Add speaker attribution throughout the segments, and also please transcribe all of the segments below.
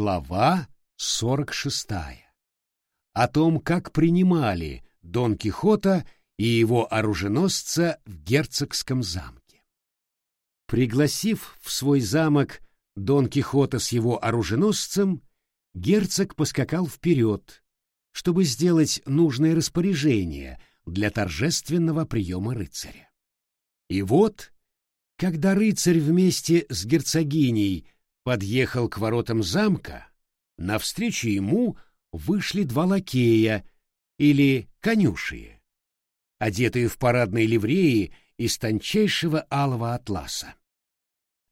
Speaker 1: Глава 46. О том, как принимали Дон Кихота и его оруженосца в герцогском замке. Пригласив в свой замок Дон Кихота с его оруженосцем, герцог поскакал вперед, чтобы сделать нужное распоряжение для торжественного приема рыцаря. И вот, когда рыцарь вместе с герцогиней подъехал к воротам замка, навстречу ему вышли два лакея или конюшие, одетые в парадные ливреи из тончайшего алого атласа.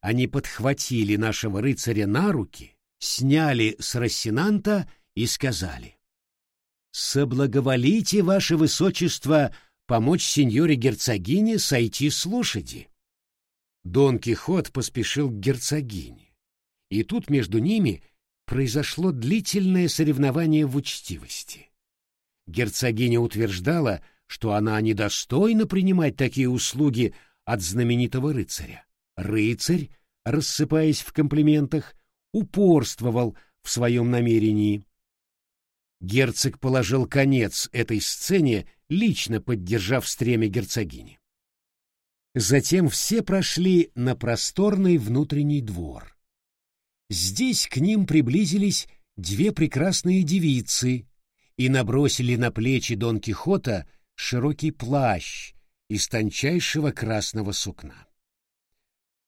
Speaker 1: Они подхватили нашего рыцаря на руки, сняли с рассенанта и сказали «Соблаговолите, ваше высочество, помочь сеньоре-герцогине сойти с лошади». Дон Кихот поспешил к герцогине, и тут между ними произошло длительное соревнование в учтивости. Герцогиня утверждала, что она недостойна принимать такие услуги от знаменитого рыцаря. Рыцарь, рассыпаясь в комплиментах, упорствовал в своем намерении. Герцог положил конец этой сцене, лично поддержав стремя герцогини. Затем все прошли на просторный внутренний двор. Здесь к ним приблизились две прекрасные девицы и набросили на плечи Дон Кихота широкий плащ из тончайшего красного сукна.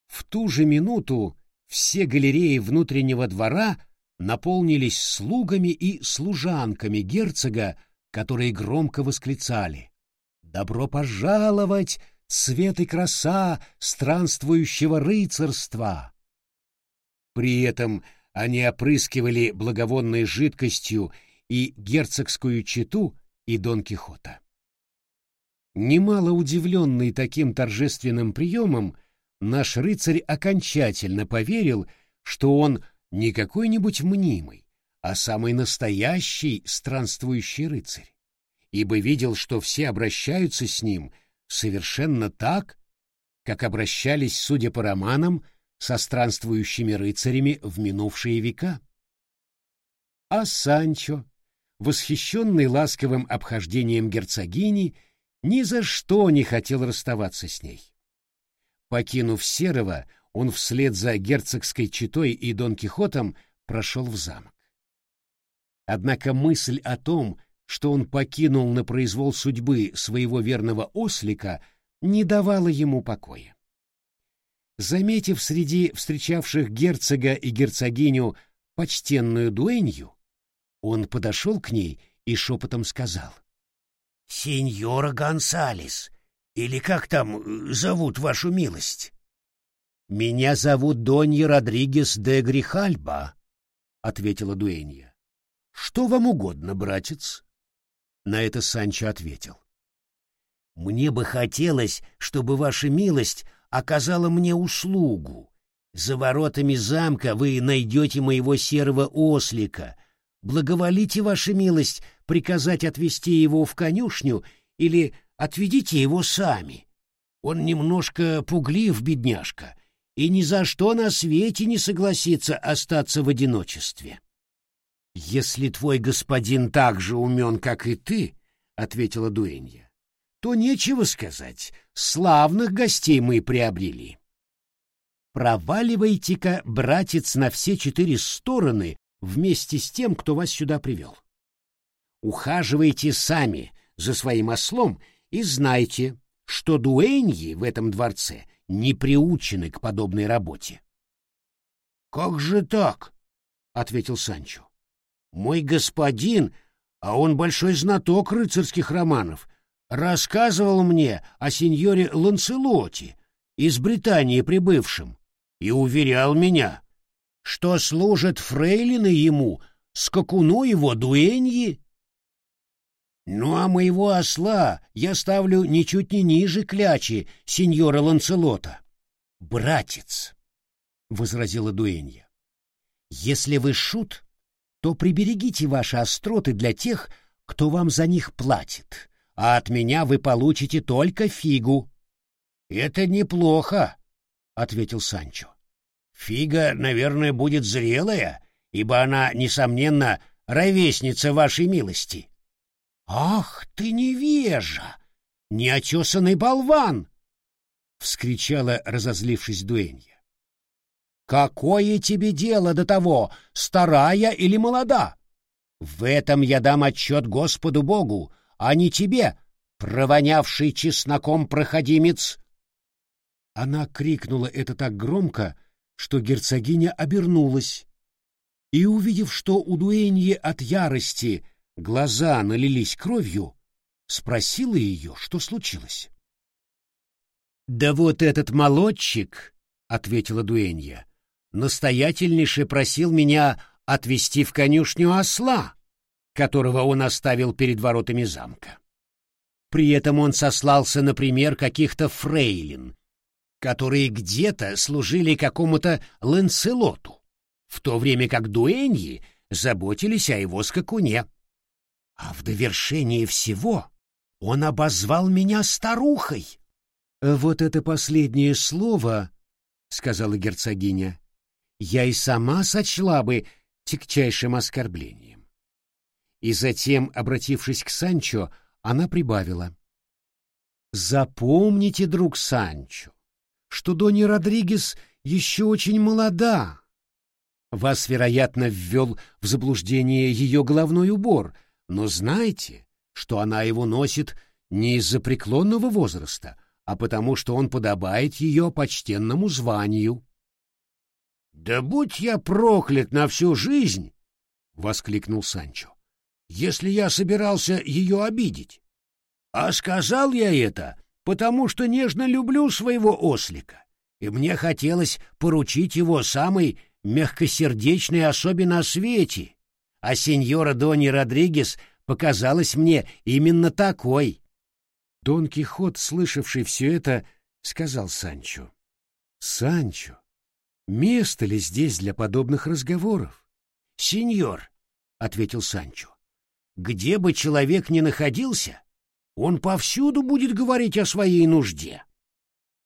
Speaker 1: В ту же минуту все галереи внутреннего двора наполнились слугами и служанками герцога, которые громко восклицали «Добро пожаловать, цвет и краса странствующего рыцарства!» При этом они опрыскивали благовонной жидкостью и герцогскую чету, и Дон Кихота. Немало удивленный таким торжественным приемом, наш рыцарь окончательно поверил, что он не какой-нибудь мнимый, а самый настоящий странствующий рыцарь, ибо видел, что все обращаются с ним совершенно так, как обращались, судя по романам, со странствующими рыцарями в минувшие века. А Санчо, восхищенный ласковым обхождением герцогини, ни за что не хотел расставаться с ней. Покинув Серого, он вслед за герцогской четой и Дон Кихотом прошел в замок. Однако мысль о том, что он покинул на произвол судьбы своего верного ослика, не давала ему покоя. Заметив среди встречавших герцога и герцогиню почтенную дуэнью, он подошел к ней и шепотом сказал. — Сеньора Гонсалес, или как там э, зовут вашу милость? — Меня зовут Донья Родригес де Грихальба, — ответила дуэнья. — Что вам угодно, братец? На это Санчо ответил. — Мне бы хотелось, чтобы ваша милость оказала мне услугу. За воротами замка вы найдете моего серого ослика. Благоволите, ваша милость, приказать отвезти его в конюшню или отведите его сами. Он немножко пуглив, бедняжка, и ни за что на свете не согласится остаться в одиночестве. — Если твой господин так же умен, как и ты, — ответила Дуэнья, то нечего сказать, славных гостей мы приобрели. Проваливайте-ка, братец, на все четыре стороны вместе с тем, кто вас сюда привел. Ухаживайте сами за своим ослом и знайте, что дуэньи в этом дворце не приучены к подобной работе. — Как же так? — ответил Санчо. — Мой господин, а он большой знаток рыцарских романов, рассказывал мне о сеньоре Ланцелоте, из Британии прибывшем, и уверял меня, что служат фрейлины ему, скакуну его дуэньи. Ну а моего осла я ставлю ничуть не ниже клячи сеньора Ланцелота. Братец, — возразила дуэнья, — если вы шут, то приберегите ваши остроты для тех, кто вам за них платит а от меня вы получите только фигу. — Это неплохо, — ответил Санчо. — Фига, наверное, будет зрелая ибо она, несомненно, ровесница вашей милости. Ах, ты невежа! Неотесанный болван! вскричала, разозлившись Дуэнья. Какое тебе дело до того, старая или молода? В этом я дам отчет Господу Богу, а не тебе, провонявший чесноком проходимец. Она крикнула это так громко, что герцогиня обернулась, и, увидев, что у Дуэньи от ярости глаза налились кровью, спросила ее, что случилось. «Да вот этот молодчик», — ответила Дуэнья, — «настоятельнейше просил меня отвезти в конюшню осла, которого он оставил перед воротами замка. При этом он сослался на пример каких-то фрейлин, которые где-то служили какому-то Ланселоту, в то время как дуэньи заботились о его скакуне. А в довершение всего он обозвал меня старухой. — Вот это последнее слово, — сказала герцогиня, — я и сама сочла бы тягчайшим оскорблением. И затем, обратившись к Санчо, она прибавила. «Запомните, друг Санчо, что Донни Родригес еще очень молода. Вас, вероятно, ввел в заблуждение ее головной убор, но знайте, что она его носит не из-за преклонного возраста, а потому что он подобает ее почтенному званию». «Да будь я проклят на всю жизнь!» — воскликнул Санчо если я собирался ее обидеть. А сказал я это, потому что нежно люблю своего ослика, и мне хотелось поручить его самой мягкосердечной особе на свете, а сеньора Донни Родригес показалась мне именно такой. Дон Кихот, слышавший все это, сказал Санчо. «Санчо, место ли здесь для подобных разговоров?» «Сеньор», — ответил Санчо, где бы человек ни находился, он повсюду будет говорить о своей нужде.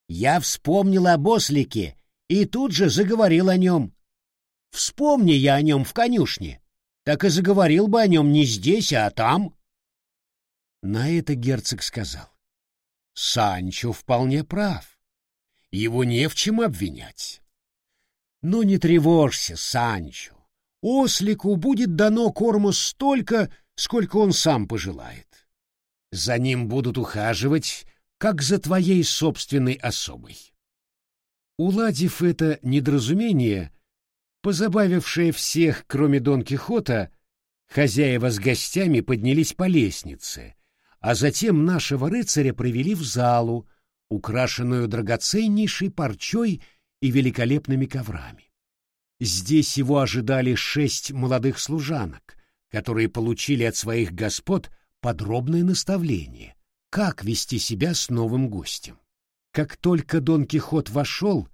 Speaker 1: Я вспомнил об ослике и тут же заговорил о нем. Вспомни я о нем в конюшне, так и заговорил бы о нем не здесь, а там. На это герцог сказал. Санчо вполне прав. Его не в чем обвинять. Но не тревожься, Санчо. Ослику будет дано корма столько, сколько он сам пожелает. За ним будут ухаживать, как за твоей собственной особой. Уладив это недоразумение, позабавившее всех, кроме Дон Кихота, хозяева с гостями поднялись по лестнице, а затем нашего рыцаря провели в залу, украшенную драгоценнейшей парчой и великолепными коврами. Здесь его ожидали шесть молодых служанок, которые получили от своих господ подробное наставление, как вести себя с новым гостем. Как только Дон Кихот вошел,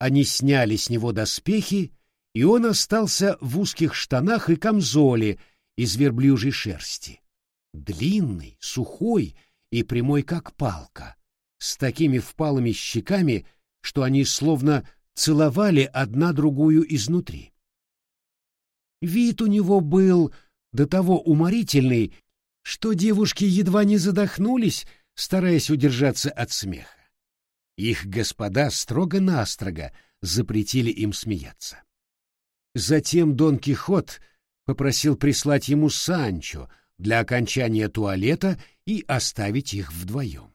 Speaker 1: они сняли с него доспехи, и он остался в узких штанах и камзоле из верблюжьей шерсти. Длинный, сухой и прямой, как палка, с такими впалыми щеками, что они словно целовали одна другую изнутри. Вид у него был до того уморительный, что девушки едва не задохнулись, стараясь удержаться от смеха. Их господа строго-настрого запретили им смеяться. Затем Дон Кихот попросил прислать ему Санчо для окончания туалета и оставить их вдвоем.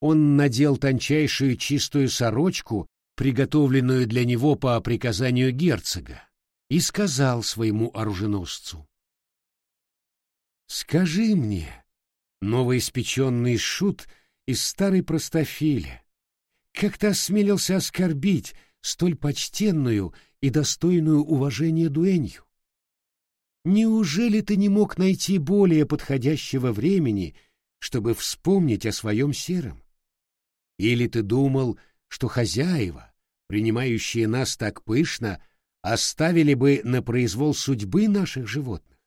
Speaker 1: Он надел тончайшую чистую сорочку, приготовленную для него по приказанию герцога, и сказал своему оруженосцу. «Скажи мне, новоиспеченный шут из старой простофили, как ты осмелился оскорбить столь почтенную и достойную уважения дуэнью? Неужели ты не мог найти более подходящего времени, чтобы вспомнить о своем сером? Или ты думал, что хозяева, принимающие нас так пышно, — оставили бы на произвол судьбы наших животных.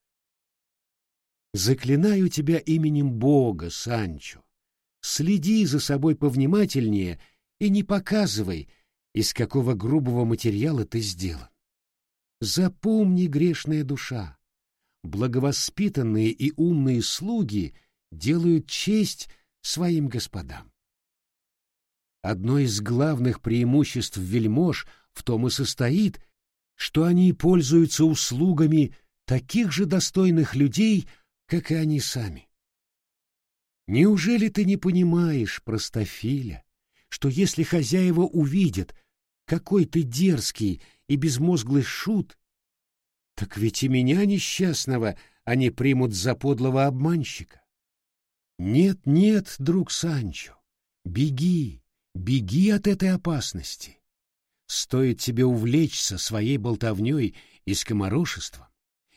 Speaker 1: Заклинаю тебя именем Бога, Санчо, следи за собой повнимательнее и не показывай, из какого грубого материала ты сделан. Запомни, грешная душа, благовоспитанные и умные слуги делают честь своим господам. Одно из главных преимуществ вельмож в том и состоит, что они пользуются услугами таких же достойных людей, как и они сами. Неужели ты не понимаешь, простофиля, что если хозяева увидят, какой ты дерзкий и безмозглый шут, так ведь и меня несчастного они примут за подлого обманщика? Нет, нет, друг Санчо, беги, Беги от этой опасности. Стоит тебе увлечься своей болтовней и скоморошеством,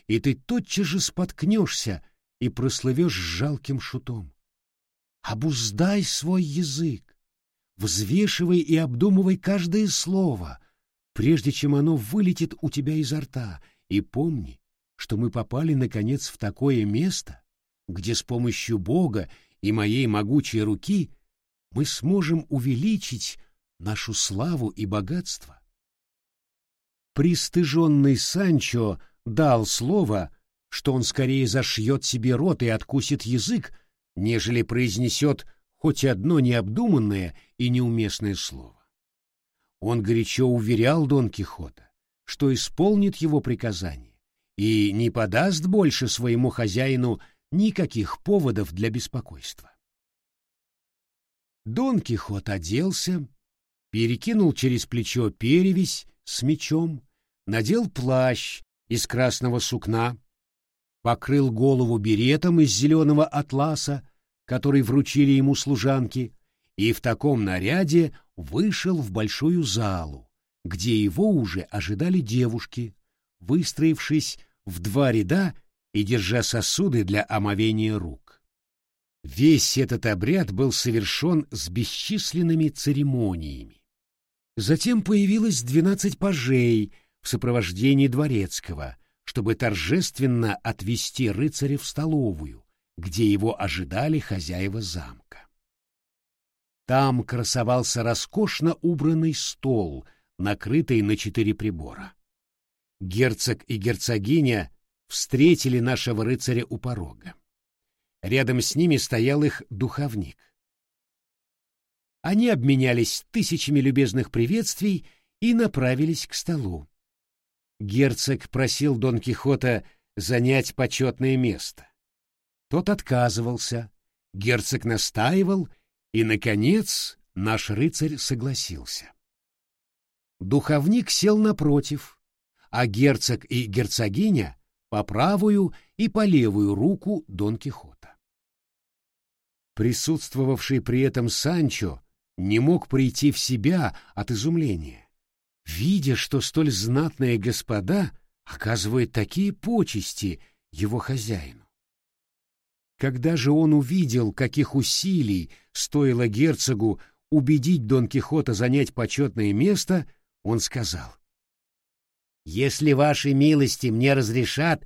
Speaker 1: и ты тотчас же споткнешься и прослывешь жалким шутом. Обуздай свой язык, взвешивай и обдумывай каждое слово, прежде чем оно вылетит у тебя изо рта, и помни, что мы попали, наконец, в такое место, где с помощью Бога и моей могучей руки — мы сможем увеличить нашу славу и богатство. Пристыженный Санчо дал слово, что он скорее зашьет себе рот и откусит язык, нежели произнесет хоть одно необдуманное и неуместное слово. Он горячо уверял Дон Кихота, что исполнит его приказание и не подаст больше своему хозяину никаких поводов для беспокойства. Дон Кихот оделся, перекинул через плечо перевязь с мечом, надел плащ из красного сукна, покрыл голову беретом из зеленого атласа, который вручили ему служанки, и в таком наряде вышел в большую залу, где его уже ожидали девушки, выстроившись в два ряда и держа сосуды для омовения рук. Весь этот обряд был совершен с бесчисленными церемониями. Затем появилось двенадцать пажей в сопровождении дворецкого, чтобы торжественно отвести рыцаря в столовую, где его ожидали хозяева замка. Там красовался роскошно убранный стол, накрытый на четыре прибора. Герцог и герцогиня встретили нашего рыцаря у порога. Рядом с ними стоял их духовник. Они обменялись тысячами любезных приветствий и направились к столу. Герцог просил Дон Кихота занять почетное место. Тот отказывался, герцог настаивал, и, наконец, наш рыцарь согласился. Духовник сел напротив, а герцог и герцогиня — по правую и по левую руку Дон Кихота. Присутствовавший при этом Санчо не мог прийти в себя от изумления, видя, что столь знатные господа оказывают такие почести его хозяину. Когда же он увидел, каких усилий стоило герцогу убедить Дон Кихота занять почетное место, он сказал, «Если ваши милости мне разрешат,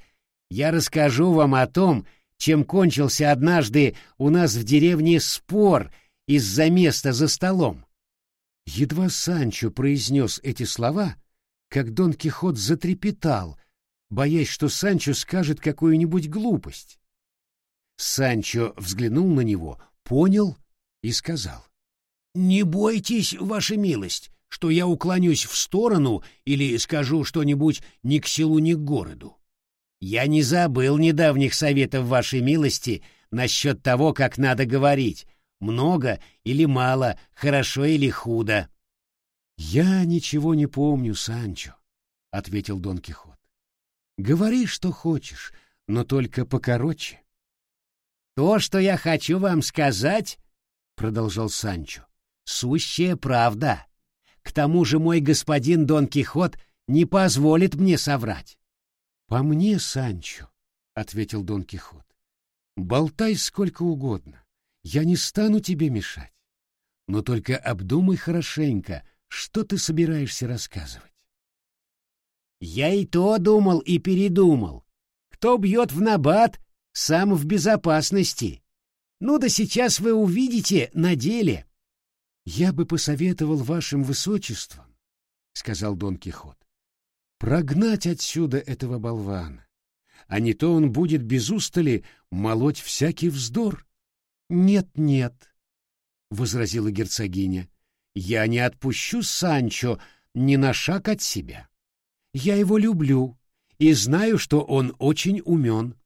Speaker 1: я расскажу вам о том, чем кончился однажды у нас в деревне спор из-за места за столом. Едва Санчо произнес эти слова, как Дон Кихот затрепетал, боясь, что Санчо скажет какую-нибудь глупость. Санчо взглянул на него, понял и сказал. «Не бойтесь, ваша милость, что я уклонюсь в сторону или скажу что-нибудь ни к селу, ни к городу. Я не забыл недавних советов вашей милости насчет того, как надо говорить, много или мало, хорошо или худо. — Я ничего не помню, Санчо, — ответил Дон Кихот. — Говори, что хочешь, но только покороче. — То, что я хочу вам сказать, — продолжал Санчо, — сущая правда. К тому же мой господин Дон Кихот не позволит мне соврать. «По мне, Санчо», — ответил Дон Кихот, — «болтай сколько угодно, я не стану тебе мешать. Но только обдумай хорошенько, что ты собираешься рассказывать». «Я и то думал и передумал. Кто бьет в набат, сам в безопасности. Ну да сейчас вы увидите на деле». «Я бы посоветовал вашим высочествам», — сказал Дон Кихот, прогнать отсюда этого болвана, а не то он будет без устали молоть всякий вздор. «Нет, нет», — возразила герцогиня, — «я не отпущу Санчо ни на шаг от себя. Я его люблю и знаю, что он очень умен.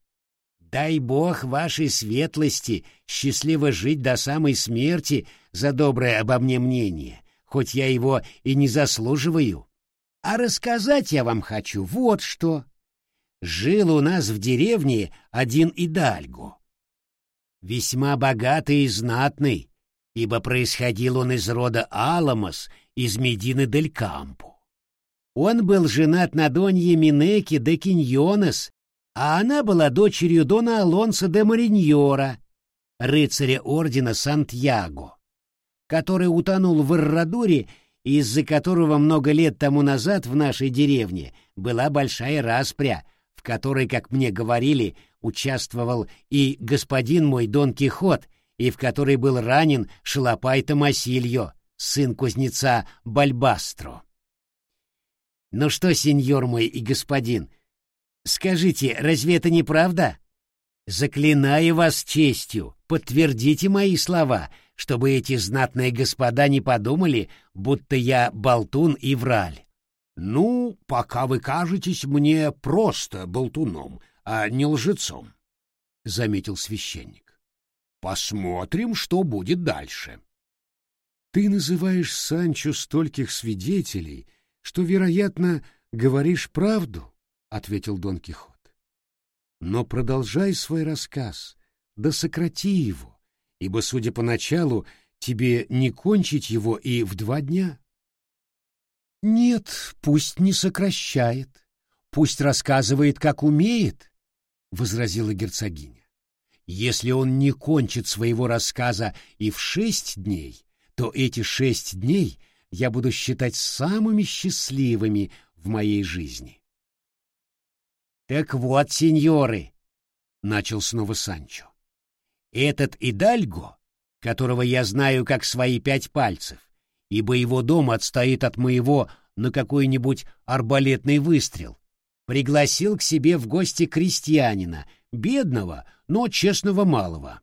Speaker 1: Дай бог вашей светлости счастливо жить до самой смерти за доброе обо мне мнение, хоть я его и не заслуживаю. А рассказать я вам хочу вот что. Жил у нас в деревне один идальго. Весьма богатый и знатный, ибо происходил он из рода Аламос, из Медины дель Кампо. Он был женат на Донье Минеке де Киньонес, а она была дочерью Дона Алонса де Мариньора, рыцаря ордена Сантьяго, который утонул в Иррадуре из-за которого много лет тому назад в нашей деревне была большая распря, в которой, как мне говорили, участвовал и господин мой Дон Кихот, и в которой был ранен Шалопай Томасильо, сын кузнеца Бальбастро. Ну что, сеньор мой и господин, скажите, разве это не правда? Заклинаю вас честью, подтвердите мои слова, чтобы эти знатные господа не подумали, будто я болтун и враль.
Speaker 2: Ну, пока вы кажетесь мне просто болтуном, а не лжецом, — заметил священник. Посмотрим, что будет дальше.
Speaker 1: Ты называешь Санчо стольких свидетелей, что, вероятно, говоришь правду, — ответил Дон Кихот. Но продолжай свой рассказ, да сократи его, ибо, судя по началу, тебе не кончить его и в два дня. Нет, пусть не сокращает, пусть рассказывает, как умеет, — возразила герцогиня. Если он не кончит своего рассказа и в шесть дней, то эти шесть дней я буду считать самыми счастливыми в моей жизни. Так вот, сеньоры, — начал снова Санчо, — этот Идальго, которого я знаю как свои пять пальцев, ибо его дом отстоит от моего на какой-нибудь арбалетный выстрел, пригласил к себе в гости крестьянина, бедного, но честного малого.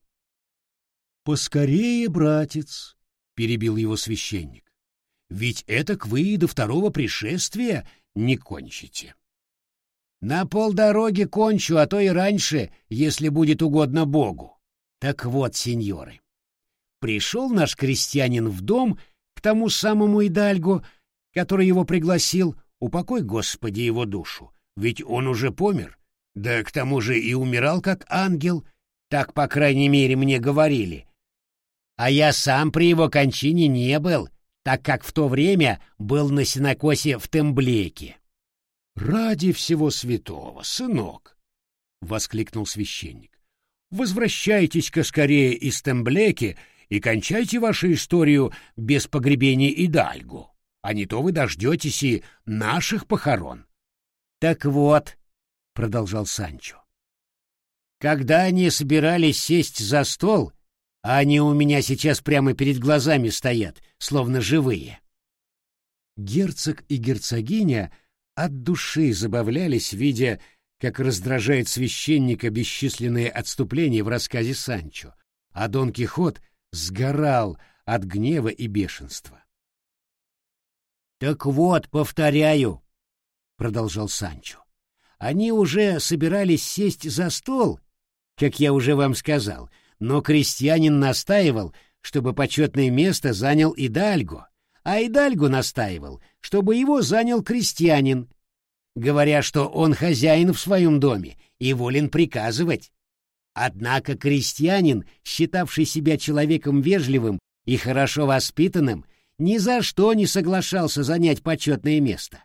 Speaker 1: «Поскорее, братец», — перебил его священник, — «ведь это к вы до второго пришествия не кончите». «На полдороги кончу, а то и раньше, если будет угодно Богу. Так вот, сеньоры, пришел наш крестьянин в дом к тому самому Идальгу, который его пригласил, упокой, Господи, его душу, ведь он уже помер, да к тому же и умирал как ангел, так, по крайней мере, мне говорили. А я сам при его кончине не был, так как в то время был на сенокосе в Темблеке. «Ради всего святого, сынок!» — воскликнул священник. «Возвращайтесь-ка скорее из Темблеки и кончайте вашу историю без погребения и дальгу, а не то вы дождетесь и наших похорон». «Так вот», — продолжал Санчо. «Когда они собирались сесть за стол, а они у меня сейчас прямо перед глазами стоят, словно живые». Герцог и герцогиня от души забавлялись, видя, как раздражает священника бесчисленные отступления в рассказе Санчо, а Дон Кихот сгорал от гнева и бешенства. «Так вот, повторяю», — продолжал Санчо, они уже собирались сесть за стол, как я уже вам сказал, но крестьянин настаивал, чтобы почетное место занял Идальго, а Идальго настаивал, чтобы его занял крестьянин, говоря, что он хозяин в своем доме и волен приказывать. Однако крестьянин, считавший себя человеком вежливым и хорошо воспитанным, ни за что не соглашался занять почетное место.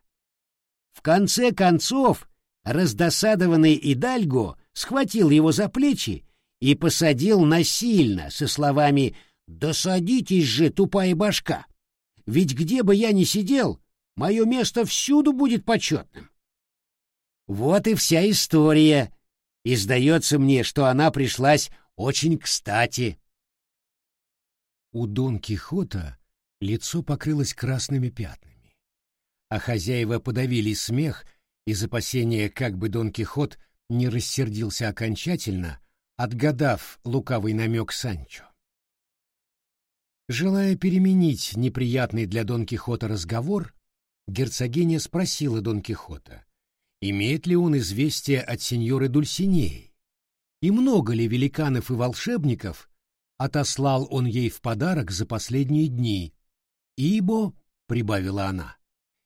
Speaker 1: В конце концов, Раздосадованный Идальго схватил его за плечи и посадил насильно со словами «Да садитесь же, тупая башка! Ведь где бы я ни сидел, мое место всюду будет почетным». Вот и вся история, и сдается мне, что она пришлась очень кстати. У Дон Кихота лицо покрылось красными пятнами, а хозяева подавили смех — из опасения, как бы Дон Кихот не рассердился окончательно, отгадав лукавый намек Санчо. Желая переменить неприятный для Дон Кихота разговор, герцогиня спросила Дон Кихота, имеет ли он известие от сеньоры Дульсинеи, и много ли великанов и волшебников отослал он ей в подарок за последние дни, ибо, — прибавила она, —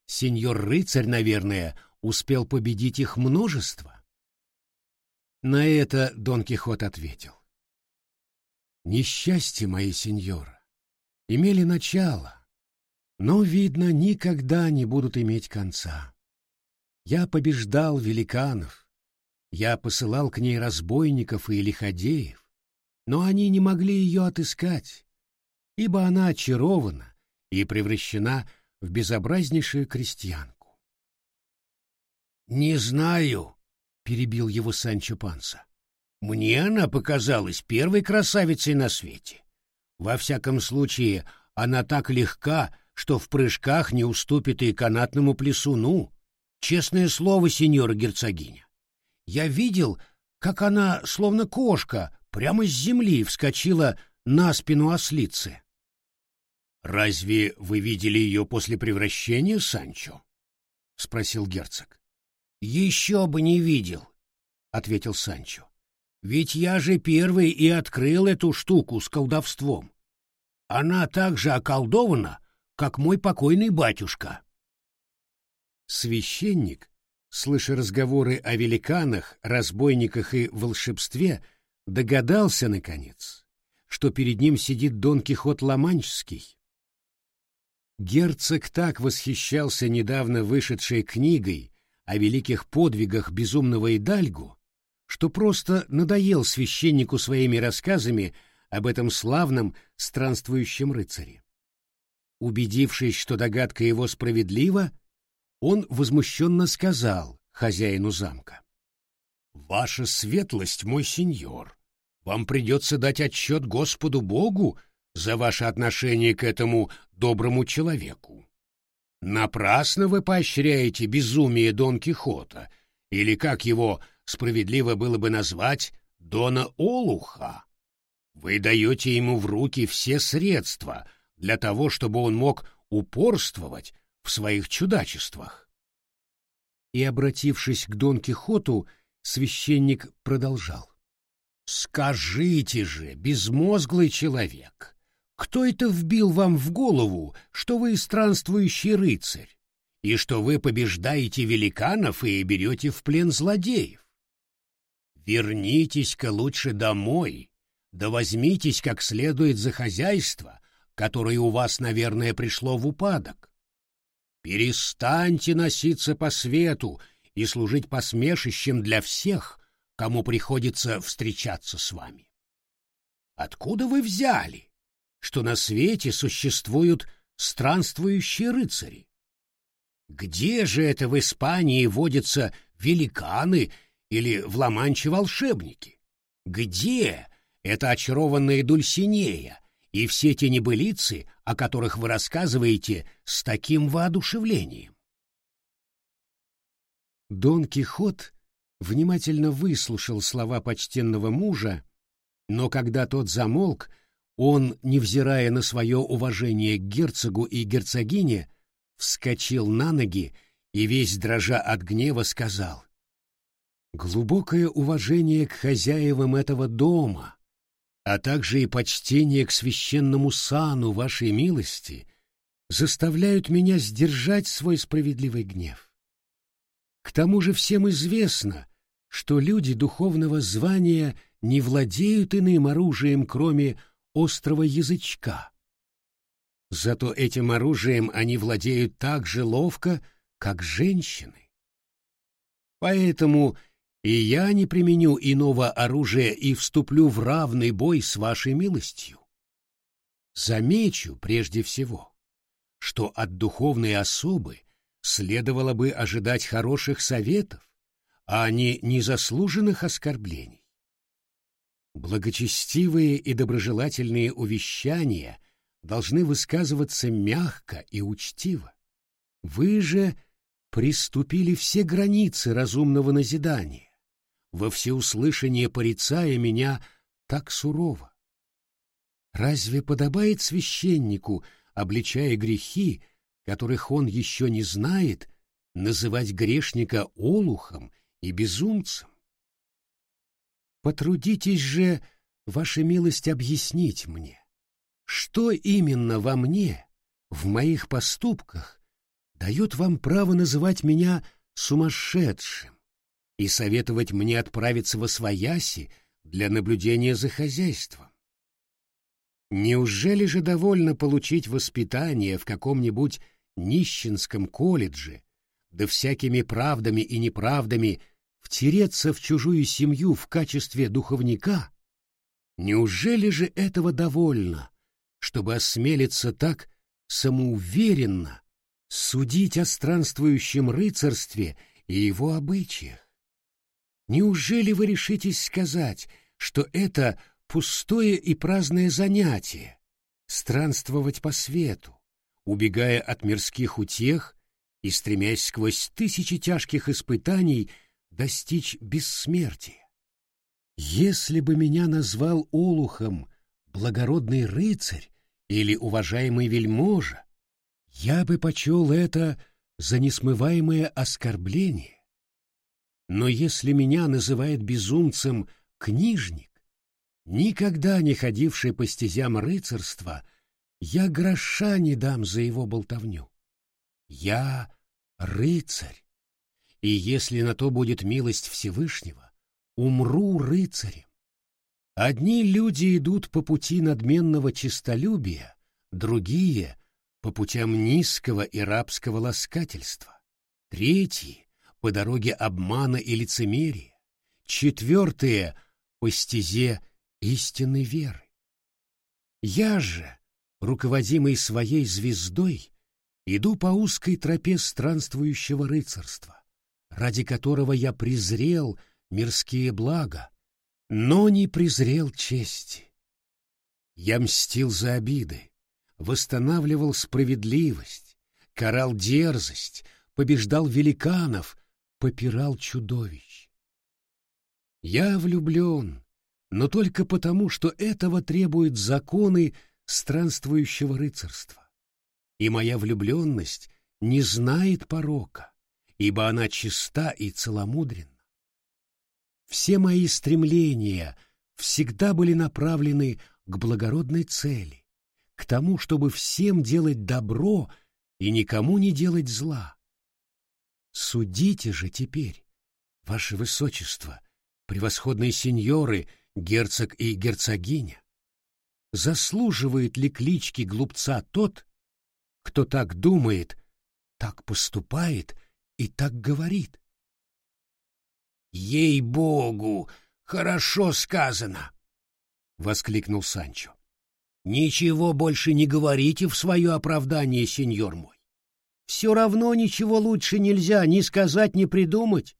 Speaker 1: сеньор-рыцарь, наверное, успел победить их множество. На это Дон Кихот ответил. «Несчастье мои, сеньора, имели начало, но, видно, никогда не будут иметь конца. Я побеждал великанов, я посылал к ней разбойников и лиходеев, но они не могли ее отыскать, ибо она очарована и превращена в безобразнейшую крестьянку.
Speaker 2: «Не знаю», — перебил его Санчо Панса. «Мне она показалась первой красавицей на свете. Во всяком случае, она так легка, что в прыжках не уступит и канатному плесуну. Честное слово, сеньора герцогиня. Я видел, как она, словно кошка, прямо с земли вскочила на спину ослицы. «Разве вы видели ее после превращения, Санчо?» — спросил герцог. «Еще бы не видел», — ответил Санчо. «Ведь я же первый и открыл эту штуку с колдовством. Она так же околдована, как мой покойный батюшка».
Speaker 1: Священник, слыша разговоры о великанах, разбойниках и волшебстве, догадался, наконец, что перед ним сидит Дон Кихот Ламанчский. Герцог так восхищался недавно вышедшей книгой о великих подвигах безумного Идальгу, что просто надоел священнику своими рассказами об этом славном странствующем рыцаре. Убедившись, что догадка его справедлива, он возмущенно сказал хозяину замка. «Ваша светлость, мой сеньор, вам придется дать отчет Господу Богу за ваше отношение к этому доброму человеку. Напрасно вы поощряете безумие Дон Кихота, или, как его справедливо было бы назвать, Дона Олуха. Вы даете ему в руки все средства для того, чтобы он мог упорствовать в своих чудачествах. И, обратившись к Дон Кихоту, священник продолжал. «Скажите же, безмозглый человек, кто это вбил вам в голову, что вы странствующий рыцарь, и что вы побеждаете великанов и берете в плен злодеев? Вернитесь-ка лучше домой, да возьмитесь как следует за хозяйство, которое у вас, наверное, пришло в упадок. Перестаньте носиться по свету и служить посмешищем для всех, кому приходится встречаться с вами. Откуда вы взяли, что на свете существуют странствующие рыцари. Где же это в Испании водятся великаны или в Ла-Манче волшебники? Где это очарованная Дульсинея и все те небылицы, о которых вы рассказываете с таким воодушевлением? Дон Кихот внимательно выслушал слова почтенного мужа, но когда тот замолк, он, невзирая на свое уважение к герцогу и герцогине, вскочил на ноги и весь дрожа от гнева сказал «Глубокое уважение к хозяевам этого дома, а также и почтение к священному сану вашей милости заставляют меня сдержать свой справедливый гнев. К тому же всем известно, что люди духовного звания не владеют иным оружием, кроме острого язычка. Зато этим оружием они владеют так же ловко, как женщины. Поэтому и я не применю иного оружия и вступлю в равный бой с вашей милостью. Замечу прежде всего, что от духовной особы следовало бы ожидать хороших советов, а не незаслуженных оскорблений. Благочестивые и доброжелательные увещания должны высказываться мягко и учтиво. Вы же приступили все границы разумного назидания, во всеуслышание порицая меня так сурово. Разве подобает священнику, обличая грехи, которых он еще не знает, называть грешника олухом и безумцем? Потрудитесь же, ваша милость, объяснить мне, что именно во мне, в моих поступках, дает вам право называть меня сумасшедшим и советовать мне отправиться во свояси для наблюдения за хозяйством. Неужели же довольно получить воспитание в каком-нибудь нищенском колледже, да всякими правдами и неправдами втереться в чужую семью в качестве духовника? Неужели же этого довольно, чтобы осмелиться так самоуверенно судить о странствующем рыцарстве и его обычаях? Неужели вы решитесь сказать, что это пустое и праздное занятие — странствовать по свету, убегая от мирских утех и стремясь сквозь тысячи тяжких испытаний достичь бессмертия? Если бы меня назвал Олухом благородный рыцарь или уважаемый вельможа, я бы почел это за несмываемое оскорбление. Но если меня называет безумцем книжник, никогда не ходивший по стезям рыцарства, я гроша не дам за его болтовню. Я рыцарь, и если на то будет милость Всевышнего, умру рыцарем. Одни люди идут по пути надменного честолюбия, другие по путям низкого и рабского ласкательства, третьи — по дороге обмана и лицемерия, четвертые — по стезе истинной веры. Я же, руководимый своей звездой, иду по узкой тропе странствующего рыцарства, ради которого я презрел мирские блага, но не презрел чести. Я мстил за обиды, восстанавливал справедливость, карал дерзость, побеждал великанов, попирал чудовищ. Я влюблен, но только потому, что этого требуют законы странствующего рыцарства. И моя влюбленность не знает порока, ибо она чиста и целомудренна. Все мои стремления всегда были направлены к благородной цели к тому, чтобы всем делать добро и никому не делать зла. Судите же теперь, ваше высочество, превосходные сеньоры, герцог и герцогиня, заслуживает ли клички глупца тот, кто так думает, так поступает и так говорит? «Ей-богу, хорошо сказано!» — воскликнул Санчо. Ничего больше не говорите в свое оправдание, сеньор мой. Все равно ничего лучше нельзя ни сказать, ни придумать.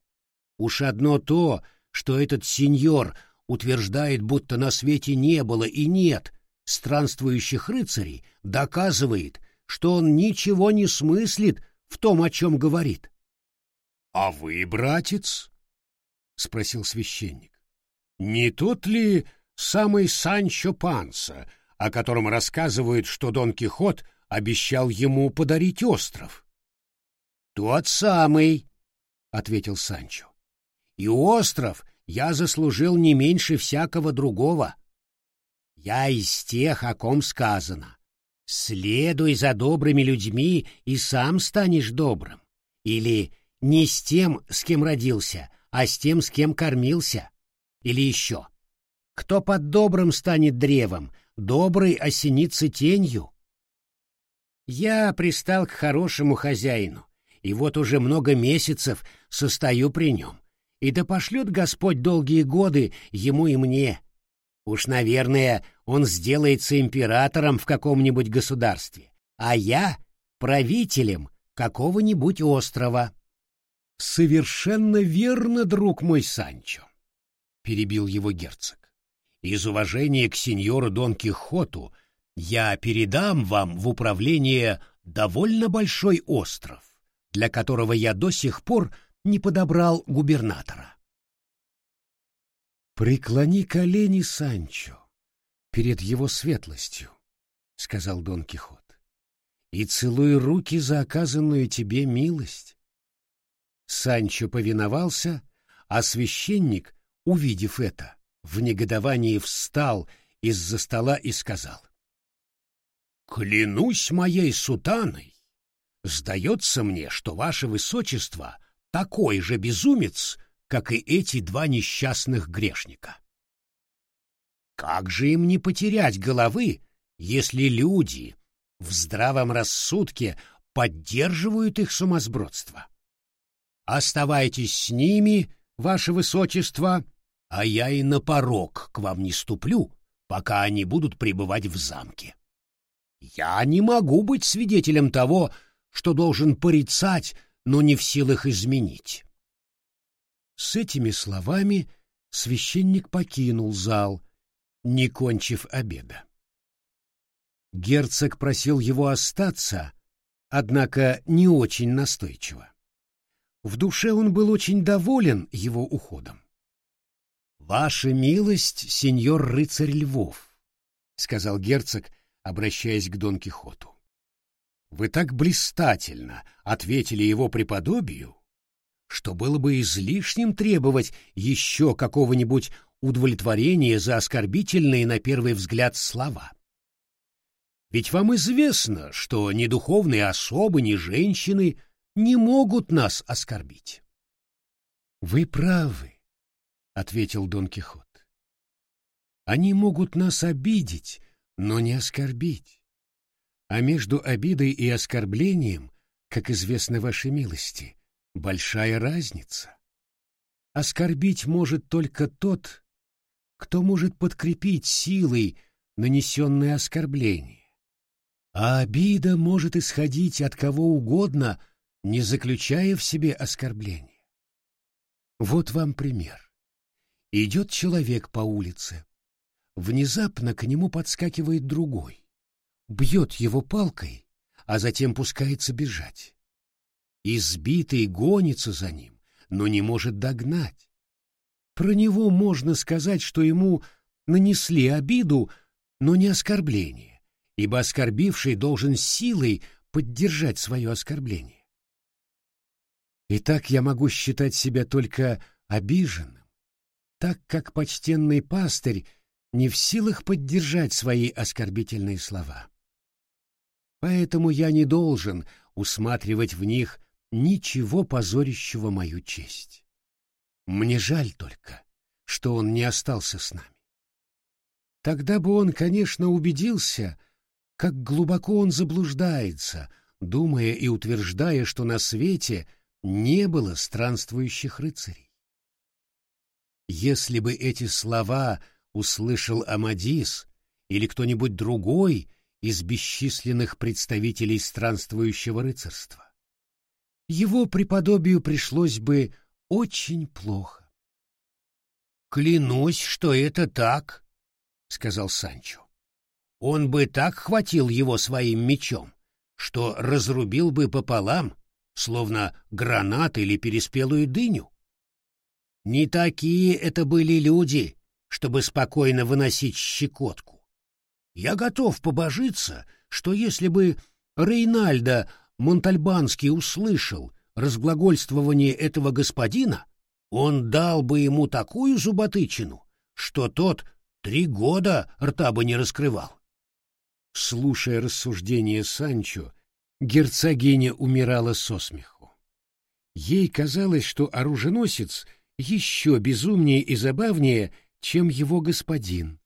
Speaker 1: Уж одно то, что этот сеньор утверждает, будто на свете не было и нет странствующих рыцарей, доказывает, что он ничего не смыслит в том, о чем говорит. — А вы, братец? — спросил священник. — Не тот ли самый Санчо Панса, — о котором рассказывают, что Дон Кихот обещал ему подарить остров. «Тот самый», — ответил Санчо. «И остров я заслужил не меньше всякого другого. Я из тех, о ком сказано. Следуй за добрыми людьми, и сам станешь добрым. Или не с тем, с кем родился, а с тем, с кем кормился. Или еще. Кто под добрым станет древом, добрый осенится тенью. Я пристал к хорошему хозяину, и вот уже много месяцев состою при нем. И да пошлет Господь долгие годы ему и мне. Уж, наверное, он сделается императором в каком-нибудь государстве, а я — правителем какого-нибудь острова. — Совершенно верно, друг мой Санчо, — перебил его герцог. Из уважения к сеньору Дон Кихоту я передам вам в управление довольно большой остров,
Speaker 2: для которого я до сих пор не подобрал губернатора.
Speaker 1: «Преклони колени, Санчо, перед его светлостью», — сказал Дон Кихот, — «и целуй руки за оказанную тебе милость». Санчо повиновался, а священник, увидев это, в негодовании встал из-за стола и сказал.
Speaker 2: «Клянусь моей сутаной, сдается мне, что ваше высочество такой же безумец, как и эти два несчастных грешника. Как же им не потерять головы, если люди в здравом рассудке поддерживают их сумасбродство? Оставайтесь с ними, ваше высочество, а я и на порог к вам не ступлю, пока они будут пребывать в замке. Я не могу быть свидетелем того, что должен порицать, но не в силах изменить.
Speaker 1: С этими словами священник покинул зал, не кончив обеда. Герцог просил его остаться, однако не очень настойчиво. В душе он был очень доволен его уходом. «Ваша милость, сеньор рыцарь Львов», — сказал герцог, обращаясь к Дон Кихоту. «Вы так блистательно ответили его преподобию, что было бы излишним требовать еще какого-нибудь удовлетворения за оскорбительные на первый взгляд слова. Ведь вам известно, что ни духовные особы, ни женщины не могут нас оскорбить. Вы правы, — ответил Дон Кихот. «Они могут нас обидеть, но не оскорбить. А между обидой и оскорблением, как известно вашей милости, большая разница. Оскорбить может только тот, кто может подкрепить силой нанесенное оскорбление. А обида может исходить от кого угодно, не заключая в себе оскорбление. Вот вам пример. Идет человек по улице. Внезапно к нему подскакивает другой. Бьет его палкой, а затем пускается бежать. Избитый гонится за ним, но не может догнать. Про него можно сказать, что ему нанесли обиду, но не оскорбление, ибо оскорбивший должен силой поддержать свое оскорбление. Итак, я могу считать себя только обиженным, так как почтенный пастырь не в силах поддержать свои оскорбительные слова. Поэтому я не должен усматривать в них ничего позорящего мою честь. Мне жаль только, что он не остался с нами. Тогда бы он, конечно, убедился, как глубоко он заблуждается, думая и утверждая, что на свете не было странствующих рыцарей. Если бы эти слова услышал Амадис или кто-нибудь другой из бесчисленных представителей странствующего рыцарства, его преподобию пришлось бы очень плохо.
Speaker 2: «Клянусь, что это так», — сказал Санчо. «Он бы так хватил его своим мечом, что разрубил бы пополам, словно гранат или переспелую дыню. Не такие это были люди, чтобы спокойно выносить щекотку. Я готов побожиться, что если бы Рейнальдо Монтальбанский услышал разглагольствование этого господина, он дал бы ему такую зуботычину, что тот три года рта бы не раскрывал.
Speaker 1: Слушая рассуждения Санчо, герцогиня умирала со смеху. Ей казалось, что оруженосец — еще безумнее и забавнее, чем его господин.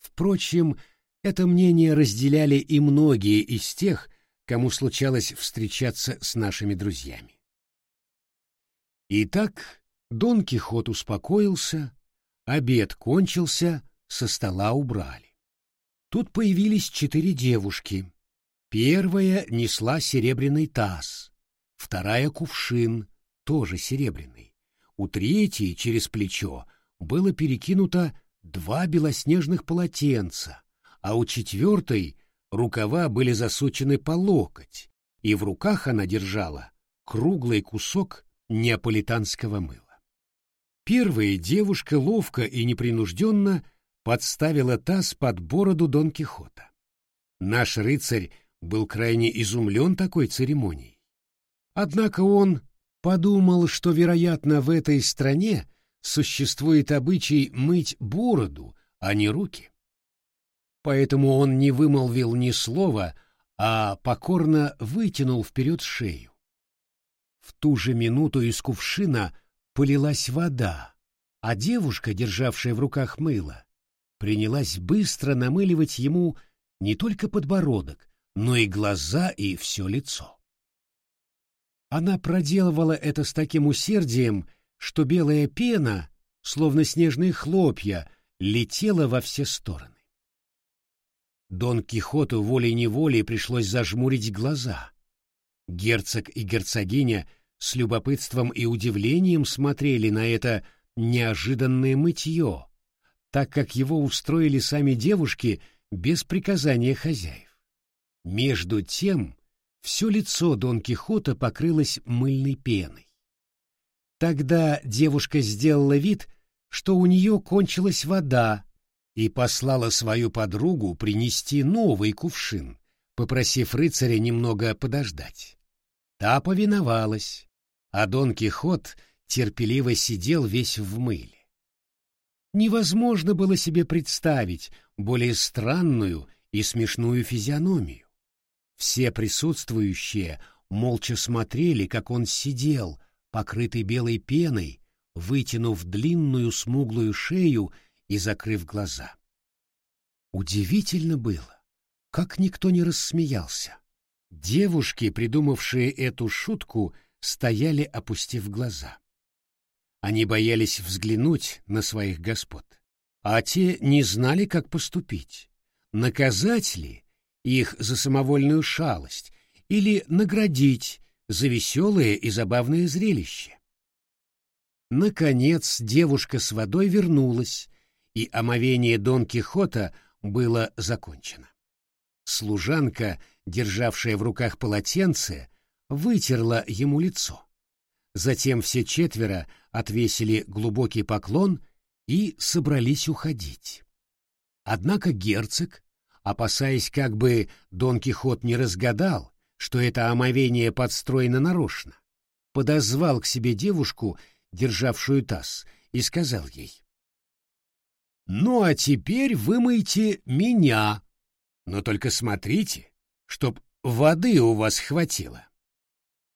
Speaker 1: Впрочем, это мнение разделяли и многие из тех, кому случалось встречаться с нашими друзьями. Итак, Дон Кихот успокоился, обед кончился, со стола убрали. Тут появились четыре девушки. Первая несла серебряный таз, вторая — кувшин, тоже серебряный. У третьей через плечо было перекинуто два белоснежных полотенца, а у четвертой рукава были засучены по локоть, и в руках она держала круглый кусок неаполитанского мыла. Первая девушка ловко и непринужденно подставила таз под бороду Дон Кихота. Наш рыцарь был крайне изумлен такой церемонией. Однако он подумал, что, вероятно, в этой стране существует обычай мыть бороду, а не руки. Поэтому он не вымолвил ни слова, а покорно вытянул вперед шею. В ту же минуту из кувшина полилась вода, а девушка, державшая в руках мыло, принялась быстро намыливать ему не только подбородок, но и глаза и все лицо. Она проделывала это с таким усердием, что белая пена, словно снежные хлопья, летела во все стороны. Дон Кихоту волей-неволей пришлось зажмурить глаза. Герцог и герцогиня с любопытством и удивлением смотрели на это неожиданное мытье, так как его устроили сами девушки без приказания хозяев. Между тем все лицо Дон Кихота покрылось мыльной пеной. Тогда девушка сделала вид, что у нее кончилась вода, и послала свою подругу принести новый кувшин, попросив рыцаря немного подождать. Та повиновалась, а Дон Кихот терпеливо сидел весь в мыле. Невозможно было себе представить более странную и смешную физиономию. Все присутствующие молча смотрели, как он сидел, покрытый белой пеной, вытянув длинную смуглую шею и закрыв глаза. Удивительно было, как никто не рассмеялся. Девушки, придумавшие эту шутку, стояли, опустив глаза. Они боялись взглянуть на своих господ, а те не знали, как поступить. Наказать ли их за самовольную шалость или наградить за веселое и забавное зрелище? Наконец девушка с водой вернулась и омовение Дон Кихота было закончено. Служанка, державшая в руках полотенце, вытерла ему лицо. Затем все четверо отвесили глубокий поклон и собрались уходить. Однако герцог, опасаясь, как бы Дон Кихот не разгадал, что это омовение подстроено нарочно, подозвал к себе девушку, державшую таз, и сказал ей, ну а теперь вымойте меня. Но только смотрите, чтоб воды у вас хватило.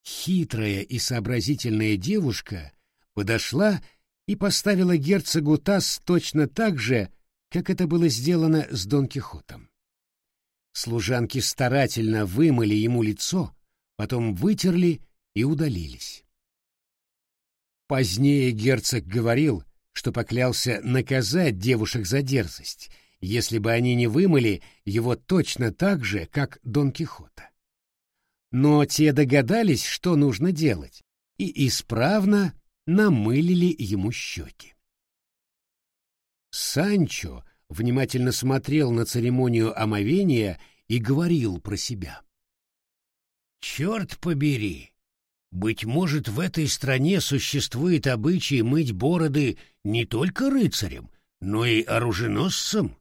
Speaker 1: Хитрая и сообразительная девушка подошла и поставила герцогу таз точно так же, как это было сделано с Дон Кихотом. Служанки старательно вымыли ему лицо, потом вытерли и удалились. Позднее герцог говорил, что поклялся наказать девушек за дерзость, если бы они не вымыли его точно так же, как Дон Кихота. Но те догадались, что нужно делать, и исправно намылили ему щеки. Санчо внимательно смотрел на церемонию омовения и говорил про себя. «Черт побери! Быть может, в этой стране существует обычай мыть бороды не только рыцарям, но и оруженосцам.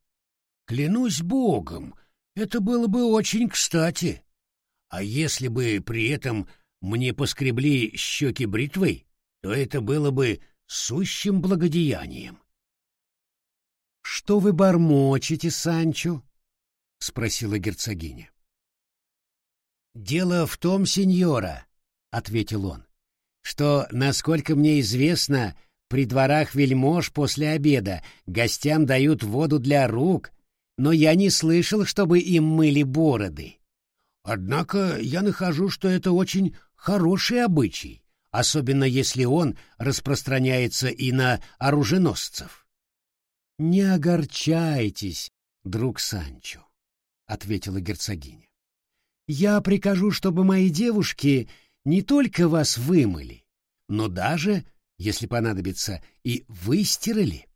Speaker 1: Клянусь богом, это было бы очень кстати. А если бы при этом мне поскребли щеки бритвой, то это было бы сущим благодеянием. — Что вы бормочете, Санчо? — спросила герцогиня. — Дело в том, сеньора, ответил он, что, насколько мне известно, при дворах вельмож после обеда гостям дают воду для рук, но я не слышал, чтобы им мыли бороды. Однако я нахожу, что это очень хороший обычай, особенно если он распространяется и на оруженосцев. — Не огорчайтесь, друг Санчо, — ответила герцогиня. — Я прикажу, чтобы мои девушки не только вас вымыли, но даже, если понадобится, и выстирали.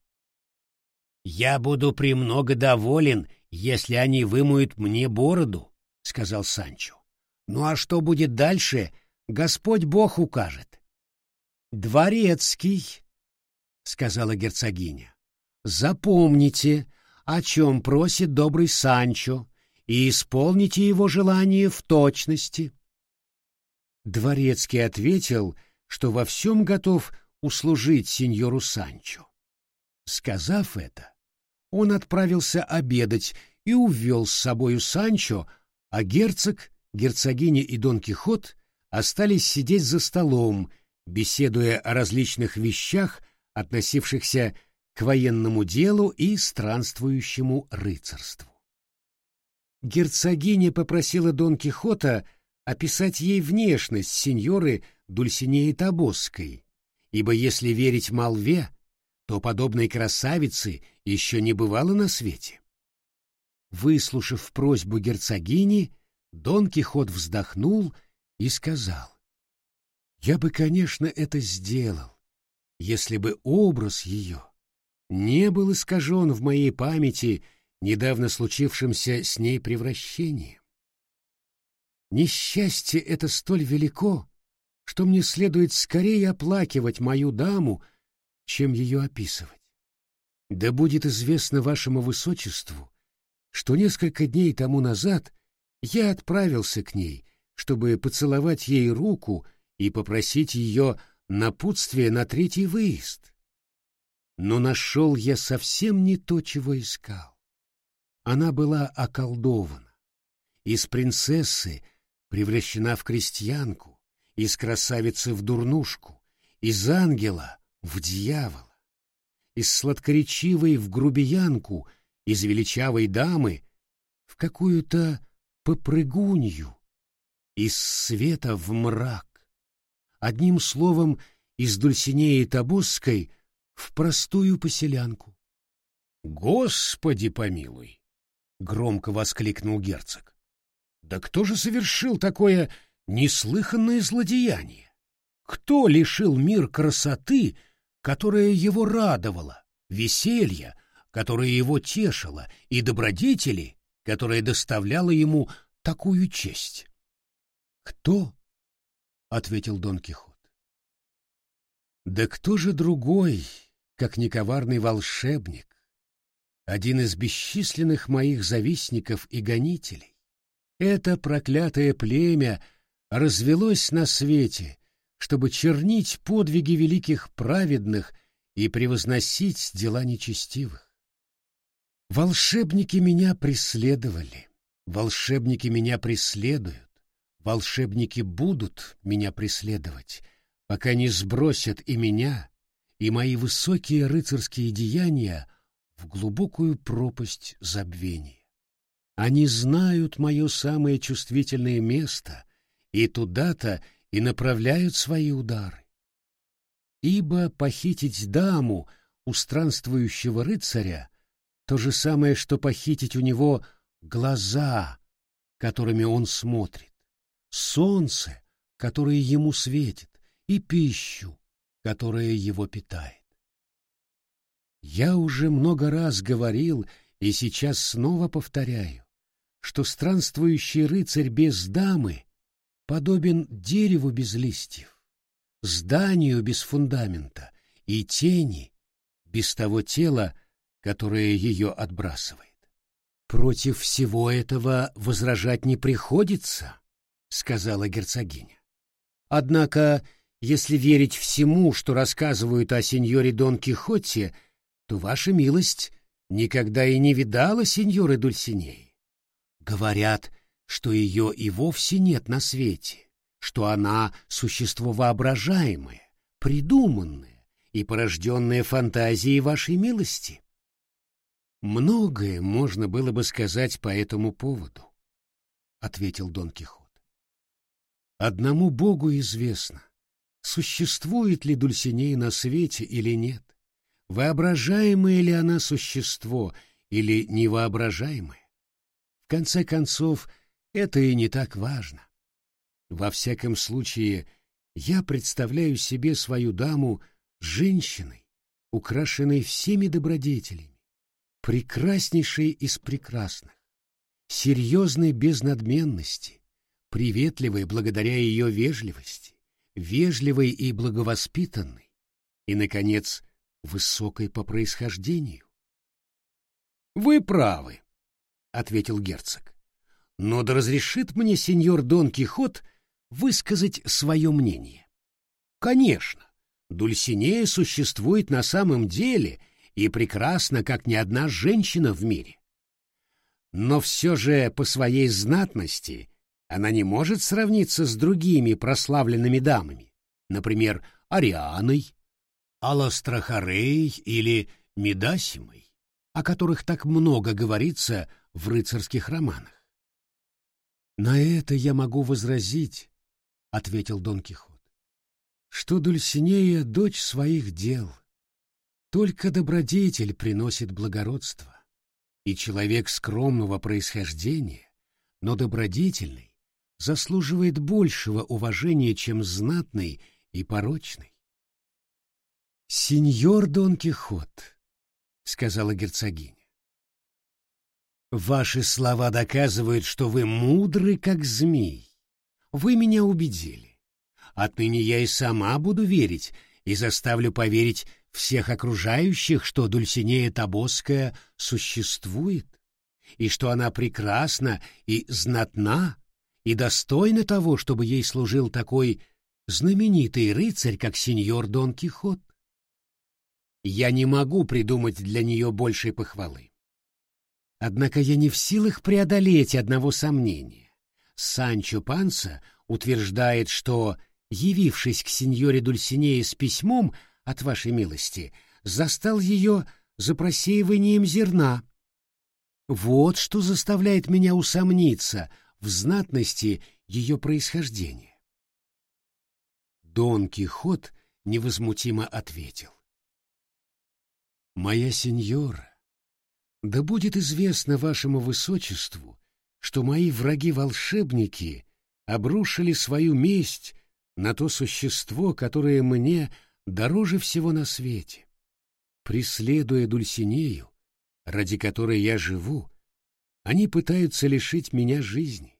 Speaker 1: «Я буду премного доволен, если они вымоют мне бороду», — сказал Санчо.
Speaker 2: Ну а что будет дальше, Господь Бог укажет. Дворецкий, сказала герцогиня, запомните, о чем просит добрый Санчо, и исполните его желание в точности. Дворецкий ответил, что во всем готов услужить сеньору Санчо. Сказав это, он отправился обедать и увел с собою Санчо, а герцог, герцогиня и Дон Кихот остались сидеть за столом, беседуя о различных вещах, относившихся к военному делу и странствующему рыцарству. Герцогиня попросила Дон Кихота описать ей внешность сеньоры Дульсинеи Табосской, ибо если верить молве, то подобной красавицы еще не бывало на свете. Выслушав просьбу герцогини, Дон Кихот вздохнул и сказал, «Я бы, конечно, это сделал, если бы образ ее не был искажен в моей памяти недавно случившимся с ней превращением. Несчастье это столь велико, что мне следует скорее оплакивать мою даму, чем ее описывать. Да будет известно вашему высочеству, что несколько дней тому назад я отправился к ней, чтобы поцеловать ей руку и попросить ее напутствие на третий выезд. Но нашел я совсем не то, чего искал. Она была околдована. Из принцессы превращена в крестьянку, из красавицы в дурнушку, из ангела в дьявола, из сладкоречивой в грубиянку, из величавой дамы в какую-то попрыгунью, из света в мрак. Одним словом, из Дульсинеи Табосской в простую поселянку.
Speaker 1: «Господи помилуй!» — громко воскликнул герцог. «Да кто же совершил такое неслыханное злодеяние? Кто лишил мир красоты, которая его радовала, веселья, которое его тешило, и добродетели, которая доставляла ему такую честь?»
Speaker 2: «Кто?» — ответил Дон Кихот. «Да кто же другой, как нековарный волшебник, один из бесчисленных моих завистников и гонителей. Это проклятое племя развелось на свете, чтобы чернить подвиги великих праведных и превозносить дела нечестивых. Волшебники меня преследовали, волшебники меня преследуют, волшебники будут меня преследовать, пока не сбросят и меня, и мои высокие рыцарские деяния в глубокую пропасть забвения. Они знают мое самое чувствительное место, и туда-то и направляют свои удары. Ибо похитить даму у странствующего рыцаря то же самое, что похитить у него глаза, которыми он смотрит, солнце, которое ему светит, и пищу, которая его питает. Я уже много раз говорил и сейчас снова повторяю, что странствующий рыцарь без дамы подобен дереву без листьев, зданию без фундамента и тени без того тела, которое ее отбрасывает. Против всего этого возражать не приходится, сказала герцогиня. Однако если верить всему, что рассказывают о сеньоре Дон Кихоте, то ваша милость никогда и не видала сеньоры Дульсинеи. Говорят, что ее и вовсе нет на свете, что она существо воображаемое, придуманное и порожденное фантазией вашей милости. Многое можно было бы сказать по этому поводу, — ответил Дон Кихот. Одному Богу известно, существует ли Дульсинея на свете или нет, воображаемое ли она существо или невоображаемое. В конце концов, это и не так важно. Во всяком случае, я представляю себе свою даму женщиной, украшенной всеми добродетелями, прекраснейшей из прекрасных, серьезной без надменности,
Speaker 1: приветливой благодаря ее вежливости, вежливой и благовоспитанной, и, наконец, высокой по происхождению. «Вы правы», — ответил герцог. «Но да разрешит мне сеньор Дон Кихот высказать свое мнение. Конечно, Дульсинея существует на самом деле и прекрасна, как ни одна женщина в мире. Но все же по своей знатности она не может сравниться с другими прославленными дамами, например, Арианой, Аластрахарей или Медасимой, о которых так много говорится в рыцарских романах. «На это я могу возразить», — ответил Дон Кихот, — «что Дульсинея — дочь своих дел. Только добродетель приносит благородство, и человек скромного происхождения, но добродетельный, заслуживает большего уважения, чем знатный и порочный. «Сеньор Дон Кихот», — сказала герцогиня, — «ваши слова доказывают, что вы мудры, как змей. Вы меня убедили. Отныне я и сама буду верить и заставлю поверить всех окружающих, что Дульсинея Табоская существует, и что она прекрасна и знатна, и достойна того, чтобы ей служил такой знаменитый рыцарь, как сеньор Дон Кихот. Я не могу придумать для нее большей похвалы. Однако я не в силах преодолеть одного сомнения. Санчо Панса утверждает, что, явившись к сеньоре Дульсинее с письмом, от вашей милости, застал ее за просеиванием зерна. Вот что заставляет меня усомниться в знатности ее происхождения. Дон Кихот невозмутимо ответил. «Моя сеньора, да будет известно вашему высочеству, что мои враги-волшебники обрушили свою месть на то существо, которое мне дороже всего на свете. Преследуя Дульсинею, ради которой я живу, они пытаются лишить меня жизни.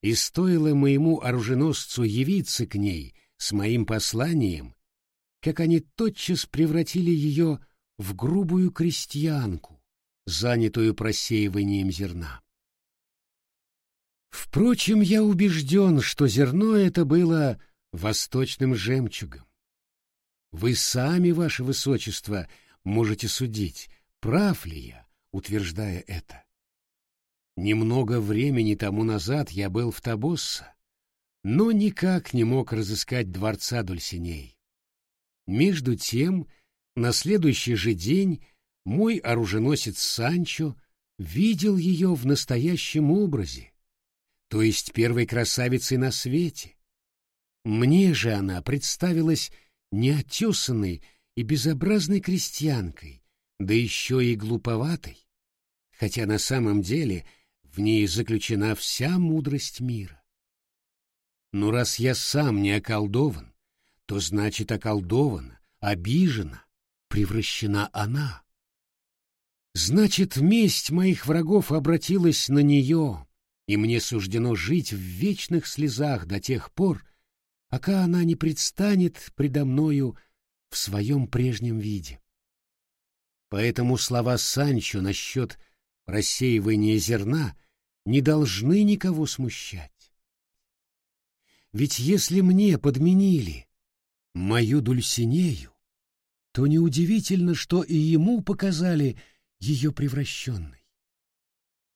Speaker 1: И стоило моему оруженосцу явиться к ней с моим посланием, как они тотчас превратили ее в грубую крестьянку, занятую просеиванием зерна. Впрочем, я убежден, что зерно это было восточным жемчугом. Вы сами, ваше высочество, можете судить, прав ли я, утверждая это. Немного времени тому назад я был в Табосса, но никак не мог разыскать дворца Дульсиней. Между тем, на следующий же день мой оруженосец Санчо видел ее в настоящем образе, то есть первой красавицей на свете. Мне же она представилась неотесанной и безобразной крестьянкой, да еще и глуповатой, хотя на самом деле в ней заключена вся мудрость мира. Но раз я сам не околдован, то значит околдована, обижена, превращена она. Значит, месть моих врагов обратилась на нее, и мне суждено жить в вечных слезах до тех пор, пока она не предстанет предо мною в своем прежнем виде. Поэтому слова Санчо насчет рассеивания зерна не должны никого смущать. Ведь если мне подменили мою Дульсинею, то неудивительно, что и ему показали ее превращенной.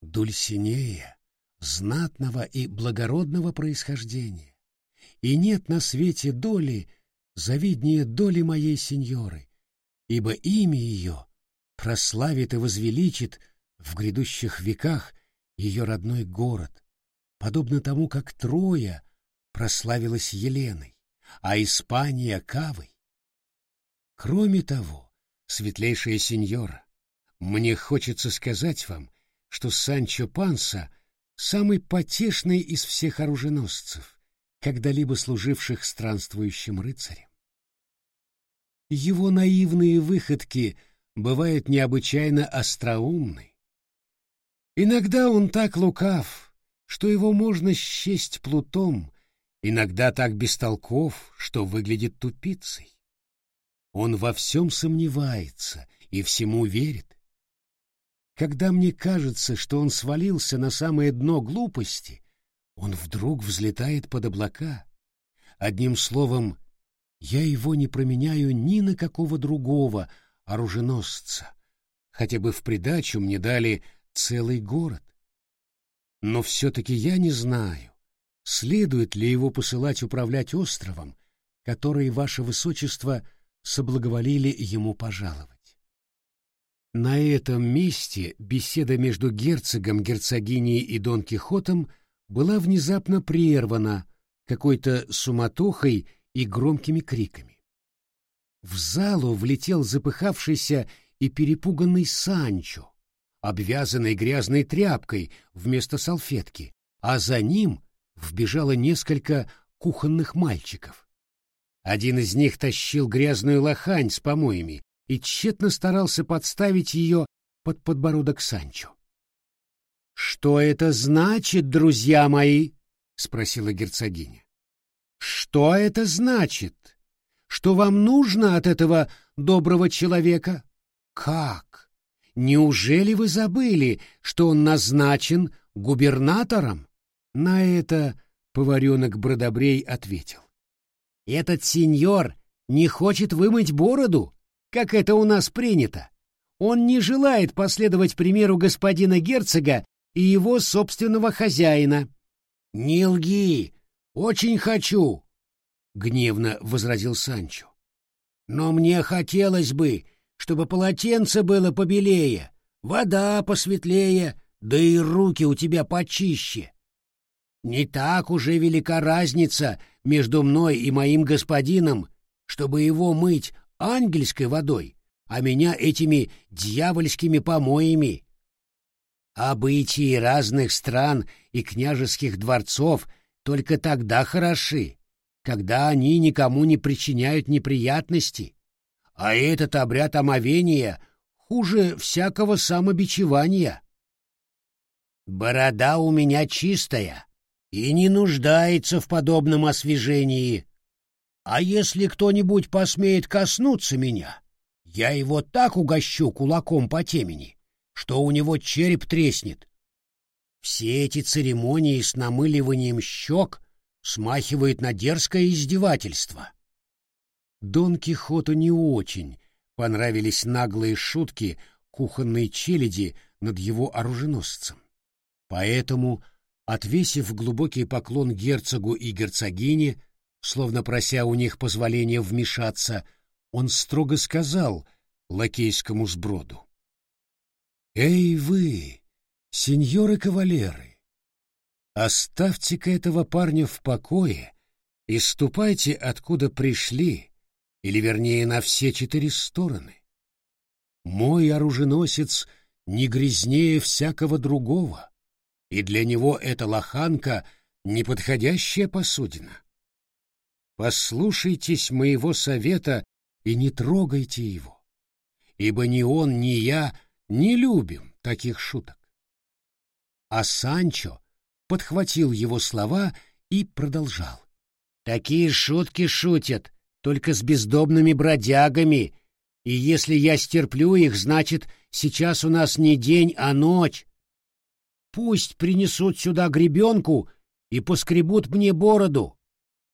Speaker 1: Дульсинея знатного и благородного происхождения, и нет на свете доли, завиднее доли моей сеньоры, ибо имя ее прославит и возвеличит в грядущих веках ее родной город, подобно тому, как Троя прославилась Еленой, а Испания — Кавой. Кроме того, светлейшая сеньора, мне хочется сказать вам, что Санчо Панса — самый потешный из всех оруженосцев, когда-либо служивших странствующим рыцарем. Его наивные выходки бывают необычайно остроумны. Иногда он так лукав,
Speaker 2: что его можно счесть плутом, иногда так бестолков, что выглядит тупицей. Он во всем сомневается и всему верит. Когда мне кажется, что он свалился на самое дно глупости, он вдруг взлетает под облака. Одним словом, я его не променяю ни на какого другого оруженосца, хотя бы в придачу мне дали целый город. Но все-таки я не знаю, следует ли его посылать управлять островом, который, ваше высочество, соблаговолили ему пожаловать. На этом месте беседа между герцогом, герцогиней и Дон Кихотом была внезапно прервана какой-то суматохой и громкими криками. В залу влетел запыхавшийся и перепуганный Санчо, обвязанный грязной тряпкой вместо салфетки, а за ним вбежало несколько кухонных мальчиков. Один из них тащил грязную лохань с помоями и тщетно старался подставить ее под подбородок Санчо. «Что это значит, друзья мои?» — спросила герцогиня. «Что это значит? Что вам нужно от этого доброго человека? Как? Неужели вы забыли, что он назначен губернатором?» На это поваренок Бродобрей ответил. «Этот сеньор не хочет вымыть бороду, как это у нас принято. Он не желает последовать примеру господина герцога и его собственного хозяина. — Не лги! Очень хочу! — гневно возразил Санчо. — Но мне хотелось бы, чтобы полотенце было побелее, вода посветлее, да и руки у тебя почище. Не так уже велика разница между мной и моим господином, чтобы его мыть ангельской водой, а меня этими дьявольскими помоями. Обычаи разных стран и княжеских дворцов только тогда хороши, когда они никому не причиняют неприятности, а этот обряд омовения хуже всякого самобичевания. Борода у меня чистая и не нуждается в подобном освежении. А если кто-нибудь посмеет коснуться меня, я его так угощу кулаком по темени, что у него череп треснет. Все эти церемонии с намыливанием щек смахивают на дерзкое издевательство. Дон Кихоту не очень понравились наглые шутки кухонной челяди над его оруженосцем. Поэтому, отвесив глубокий поклон герцогу и герцогине, словно прося у них позволения вмешаться, он строго сказал лакейскому сброду. «Эй вы, сеньоры-кавалеры, оставьте-ка этого парня в покое и ступайте, откуда пришли, или, вернее, на все четыре стороны. Мой оруженосец не грязнее всякого другого, и для него эта лоханка — неподходящая посудина. Послушайтесь моего совета и не трогайте его, ибо ни он, ни я — не любим таких шуток. А Санчо подхватил его слова и продолжал. Такие шутки шутят только с бездомными бродягами, и если я стерплю их, значит, сейчас у нас не день, а ночь. Пусть принесут сюда гребенку и поскребут мне бороду.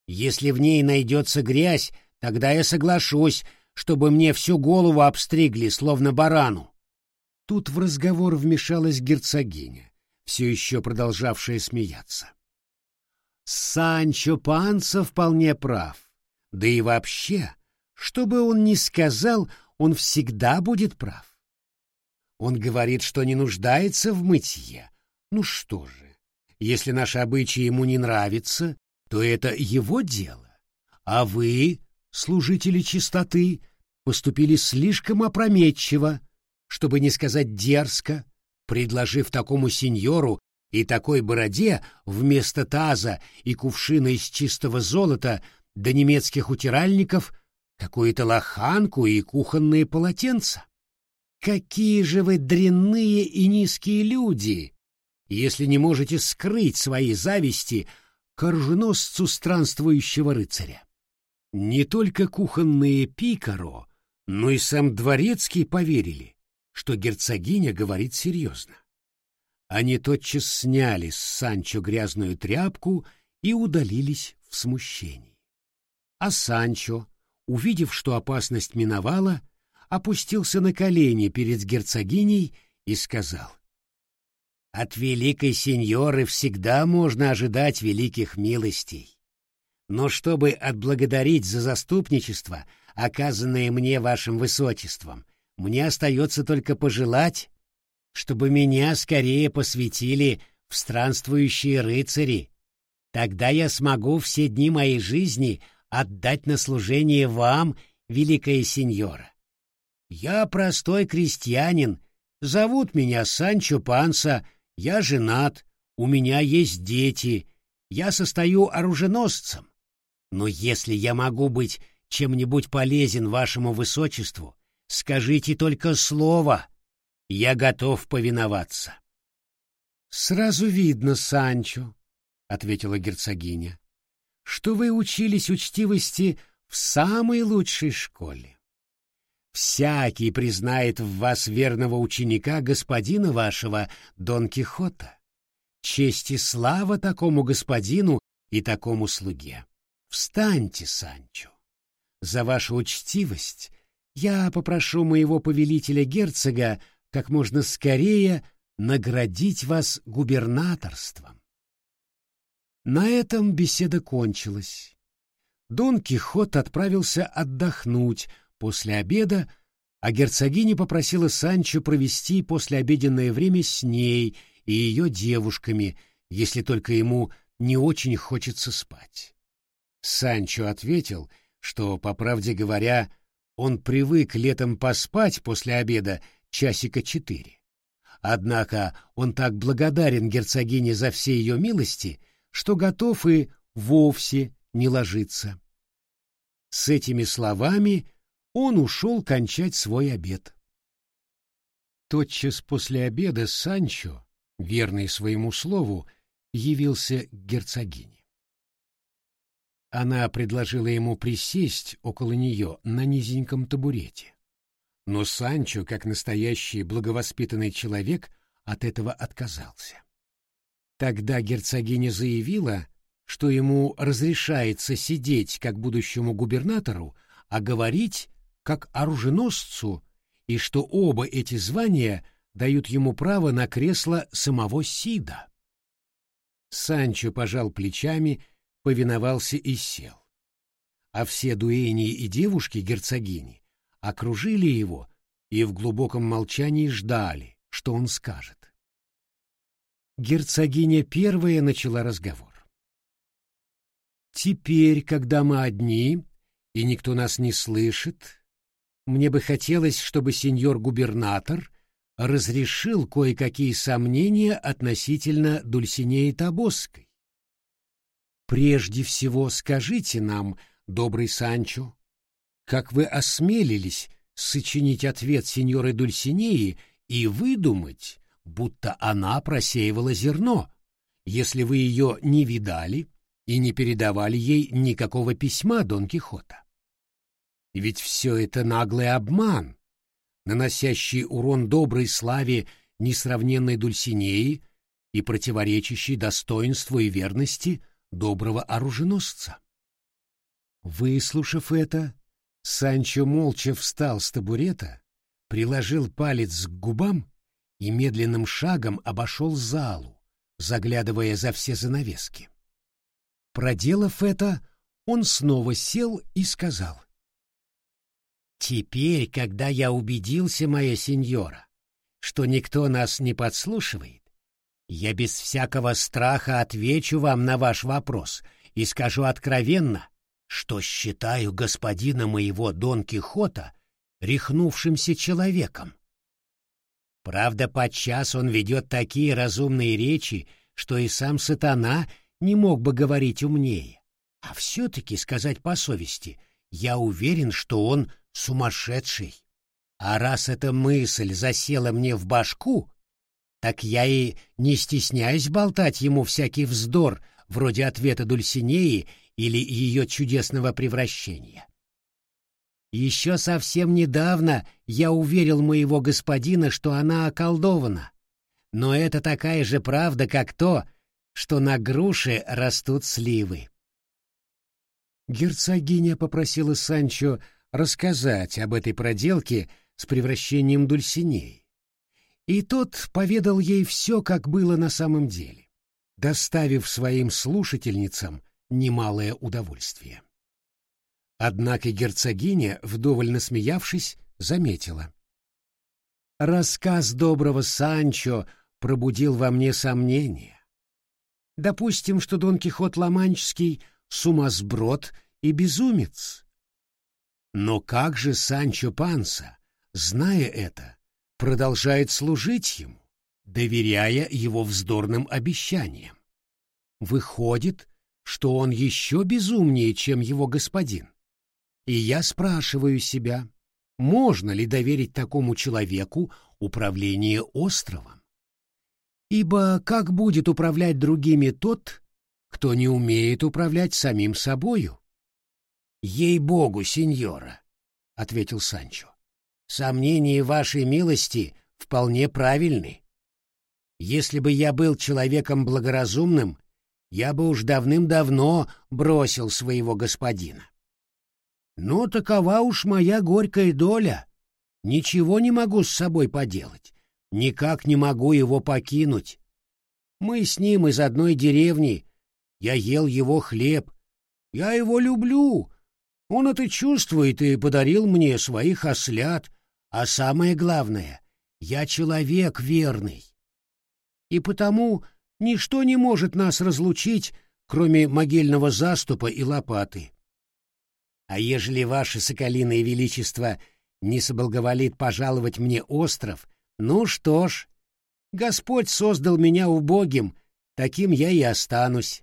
Speaker 2: Если в ней найдется грязь, тогда я соглашусь, чтобы мне всю голову обстригли, словно барану. Тут в разговор вмешалась герцогиня, все еще продолжавшая смеяться. Санчо Панса вполне прав. Да и вообще, что бы он ни сказал, он всегда будет прав. Он говорит, что не нуждается в мытье. Ну что же, если наши обычаи ему не нравятся, то это его дело. А вы, служители чистоты, поступили слишком опрометчиво, чтобы не сказать дерзко, предложив такому сеньору и такой бороде вместо таза и кувшина из чистого золота до немецких утиральников какую-то лоханку и кухонные полотенца. Какие же вы дрянные и низкие люди!
Speaker 1: если не можете скрыть свои зависти к оруженосцу странствующего рыцаря. Не только кухонные пикаро, но и сам дворецкий поверили, что герцогиня говорит серьезно. Они тотчас сняли с Санчо грязную тряпку и удалились в смущении. А Санчо, увидев, что опасность миновала, опустился на колени перед герцогиней и сказал — от великой сеньоры всегда можно ожидать великих милостей. Но чтобы отблагодарить за заступничество, оказанное мне вашим высочеством, мне остается только пожелать, чтобы меня скорее посвятили в странствующие рыцари. Тогда я смогу все дни моей жизни отдать на служение вам, великая сеньора. Я простой крестьянин, зовут меня Санчо Панса, я женат, у меня есть дети, я состою оруженосцем. Но если я могу быть чем-нибудь полезен вашему высочеству, скажите только слово, я готов повиноваться. Сразу видно, Санчо, ответила герцогиня, что вы учились учтивости в самой лучшей школе. Всякий признает в вас верного ученика господина вашего Дон Кихота. Честь и слава такому господину и такому слуге. Встаньте, Санчо. За вашу учтивость я попрошу моего повелителя-герцога как можно скорее наградить вас губернаторством. На этом беседа кончилась. Дон Кихот отправился отдохнуть, После обеда, а герцогиня попросила Санчо провести послеобеденное время с ней и ее девушками, если только ему не очень хочется спать. Санчо ответил, что, по правде говоря, он привык летом поспать после обеда часика четыре. Однако он так благодарен герцогине за все ее милости, что готов и вовсе не ложиться. С этими словами он ушел кончать свой обед. Тотчас после обеда Санчо, верный своему слову, явился к герцогине. Она предложила ему присесть около нее на низеньком табурете. Но Санчо, как настоящий благовоспитанный человек, от этого отказался. Тогда герцогиня заявила, что ему разрешается сидеть как будущему губернатору, а говорить как оруженосцу, и что оба эти звания дают ему право на кресло самого Сида. Санчо пожал плечами, повиновался и сел. А все дуэни и девушки герцогини окружили его и в глубоком молчании ждали, что он скажет. Герцогиня первая начала разговор. «Теперь, когда мы одни, и никто нас не слышит, мне бы хотелось, чтобы сеньор-губернатор разрешил кое-какие сомнения относительно Дульсинеи Табосской. Прежде всего скажите нам, добрый Санчо, как вы осмелились сочинить ответ сеньоры Дульсинеи и выдумать, будто она просеивала зерно, если вы ее не видали и не передавали ей никакого письма Дон Кихота? Ведь все это наглый обман, наносящий урон доброй славе несравненной Дульсинеи и противоречащий достоинству и верности доброго оруженосца. Выслушав это, Санчо молча встал с табурета, приложил палец к губам и медленным шагом обошел залу, заглядывая за все занавески. Проделав это, он снова сел и сказал. Теперь, когда я убедился, моя сеньора, что никто нас не подслушивает, я без всякого страха отвечу вам на ваш вопрос и скажу откровенно, что считаю господина моего Дон Кихота рехнувшимся человеком. Правда, подчас он ведет такие разумные речи, что и сам сатана не мог бы говорить умнее. А все-таки, сказать по совести, я уверен, что он сумасшедший. А раз эта мысль засела мне в башку,
Speaker 2: Так я и не стесняюсь болтать ему всякий вздор, вроде ответа Дульсинеи или ее чудесного превращения. Еще совсем недавно я уверил моего господина, что она околдована. Но это такая же правда, как то, что на груши растут сливы. Герцогиня попросила Санчо рассказать об этой проделке с превращением Дульсинеи. И тот поведал ей все, как было на самом деле, доставив своим слушательницам немалое удовольствие. Однако герцогиня, вдоволь насмеявшись, заметила. «Рассказ доброго Санчо пробудил во мне сомнения. Допустим, что Дон Кихот Ломанческий — сумасброд и безумец. Но как же Санчо Панса, зная это, продолжает служить ему, доверяя его вздорным обещаниям? Выходит, что он еще безумнее, чем его господин. И я спрашиваю себя, можно ли доверить такому человеку управление островом? Ибо как будет управлять другими тот, кто не умеет управлять самим собою? Ей-богу, сеньора, — ответил Санчо, — сомнения вашей милости вполне правильны. Если бы я был человеком благоразумным, я бы уж давным-давно бросил своего господина. Но такова уж моя горькая доля. Ничего не могу с собой поделать. Никак не могу его покинуть. Мы с ним из одной деревни. Я ел его хлеб. Я его люблю. Он это чувствует и подарил мне своих ослят. А самое главное, я человек верный. И потому ничто не может нас разлучить, кроме могильного заступа и лопаты. А ежели ваше соколиное величество не соблаговолит пожаловать мне остров, ну что ж, Господь создал меня убогим, таким я и останусь.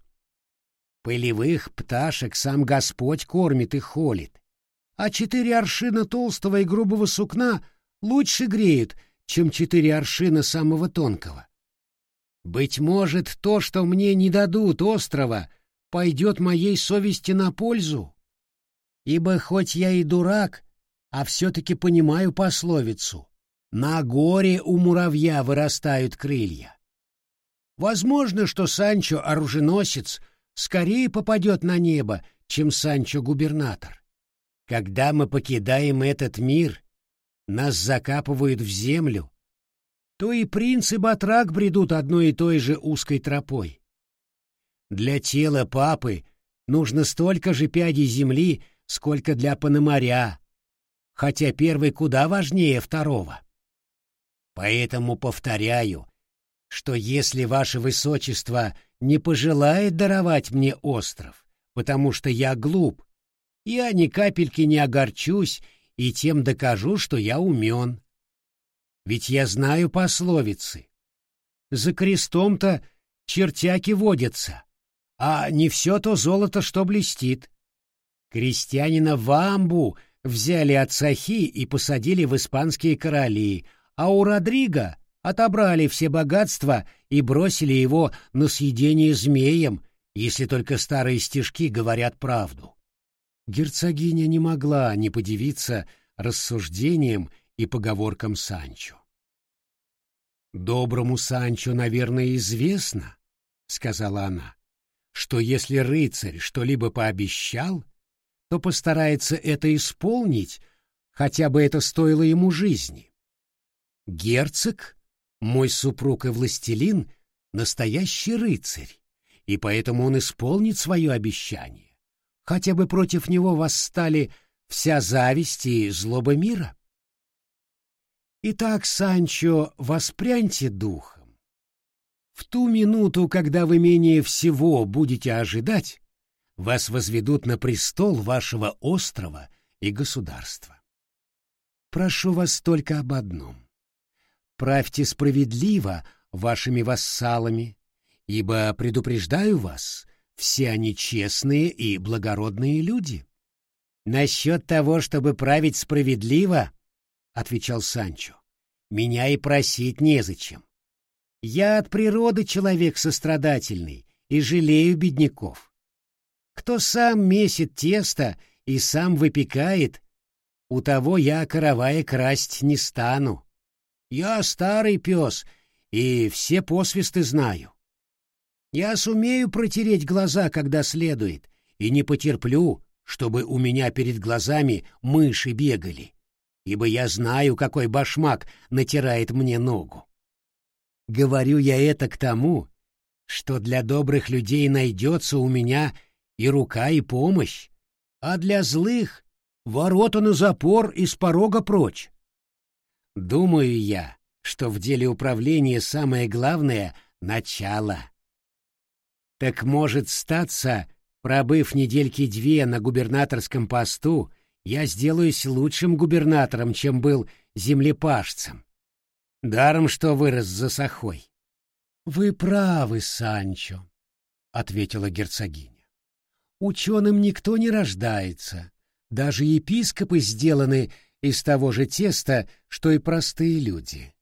Speaker 2: Пылевых пташек сам Господь кормит и холит, а четыре аршина толстого и грубого сукна лучше греют, чем четыре аршина самого тонкого. Быть может, то, что мне не дадут острова, пойдет моей совести на пользу? Ибо хоть я и дурак, а все-таки понимаю пословицу «На горе у муравья вырастают крылья». Возможно, что Санчо-оруженосец скорее попадет на небо, чем Санчо-губернатор. Когда мы покидаем этот мир, нас закапывают в землю, то и принц и батрак бредут одной и той же узкой тропой. Для тела папы нужно столько же пядей земли, сколько для Пономаря, хотя первый куда важнее второго. Поэтому повторяю, что если ваше высочество не пожелает даровать мне остров, потому что я глуп, я ни капельки не огорчусь и тем докажу, что я умен. Ведь я знаю пословицы. За крестом-то чертяки водятся, а не все то золото, что блестит. Крестьянина Вамбу взяли от Сахи и посадили в испанские короли, а у Родриго отобрали все богатства и бросили его на съедение змеям, если только старые стишки говорят правду. Герцогиня не могла не подивиться рассуждениям и поговоркам Санчо. «Доброму Санчо, наверное, известно, — сказала она, — что если рыцарь что-либо пообещал, то постарается это исполнить, хотя бы это стоило ему жизни. Герцог, мой супруг и властелин, настоящий рыцарь, и поэтому он исполнит свое обещание, хотя бы против него восстали вся зависть и злоба мира. Итак, Санчо, воспряньте духом. В ту минуту, когда вы менее всего будете ожидать, вас возведут на престол вашего острова и государства. Прошу вас только об одном. Правьте справедливо вашими вассалами, ибо, предупреждаю вас, все они честные и благородные люди. Насчет того, чтобы править справедливо, — отвечал Санчо, — меня и просить незачем.
Speaker 1: Я от природы человек сострадательный и жалею бедняков. Кто сам месит тесто и сам выпекает, у того я каравая красть не стану. Я старый пес и все посвисты знаю. Я сумею протереть глаза, когда следует, и не потерплю, чтобы у меня перед глазами мыши бегали, ибо я знаю, какой башмак натирает мне ногу. Говорю я это к тому, что для добрых людей найдется у меня и рука, и помощь, а для злых — ворота на запор и с порога прочь. Думаю я, что в деле управления самое главное — начало. Так может статься, пробыв недельки две на губернаторском посту, я сделаюсь лучшим губернатором, чем был землепашцем. Даром, что вырос за сахой. — Вы правы, Санчо, — ответила герцогиня. — Ученым никто не рождается. Даже епископы сделаны из того же теста, что и простые люди.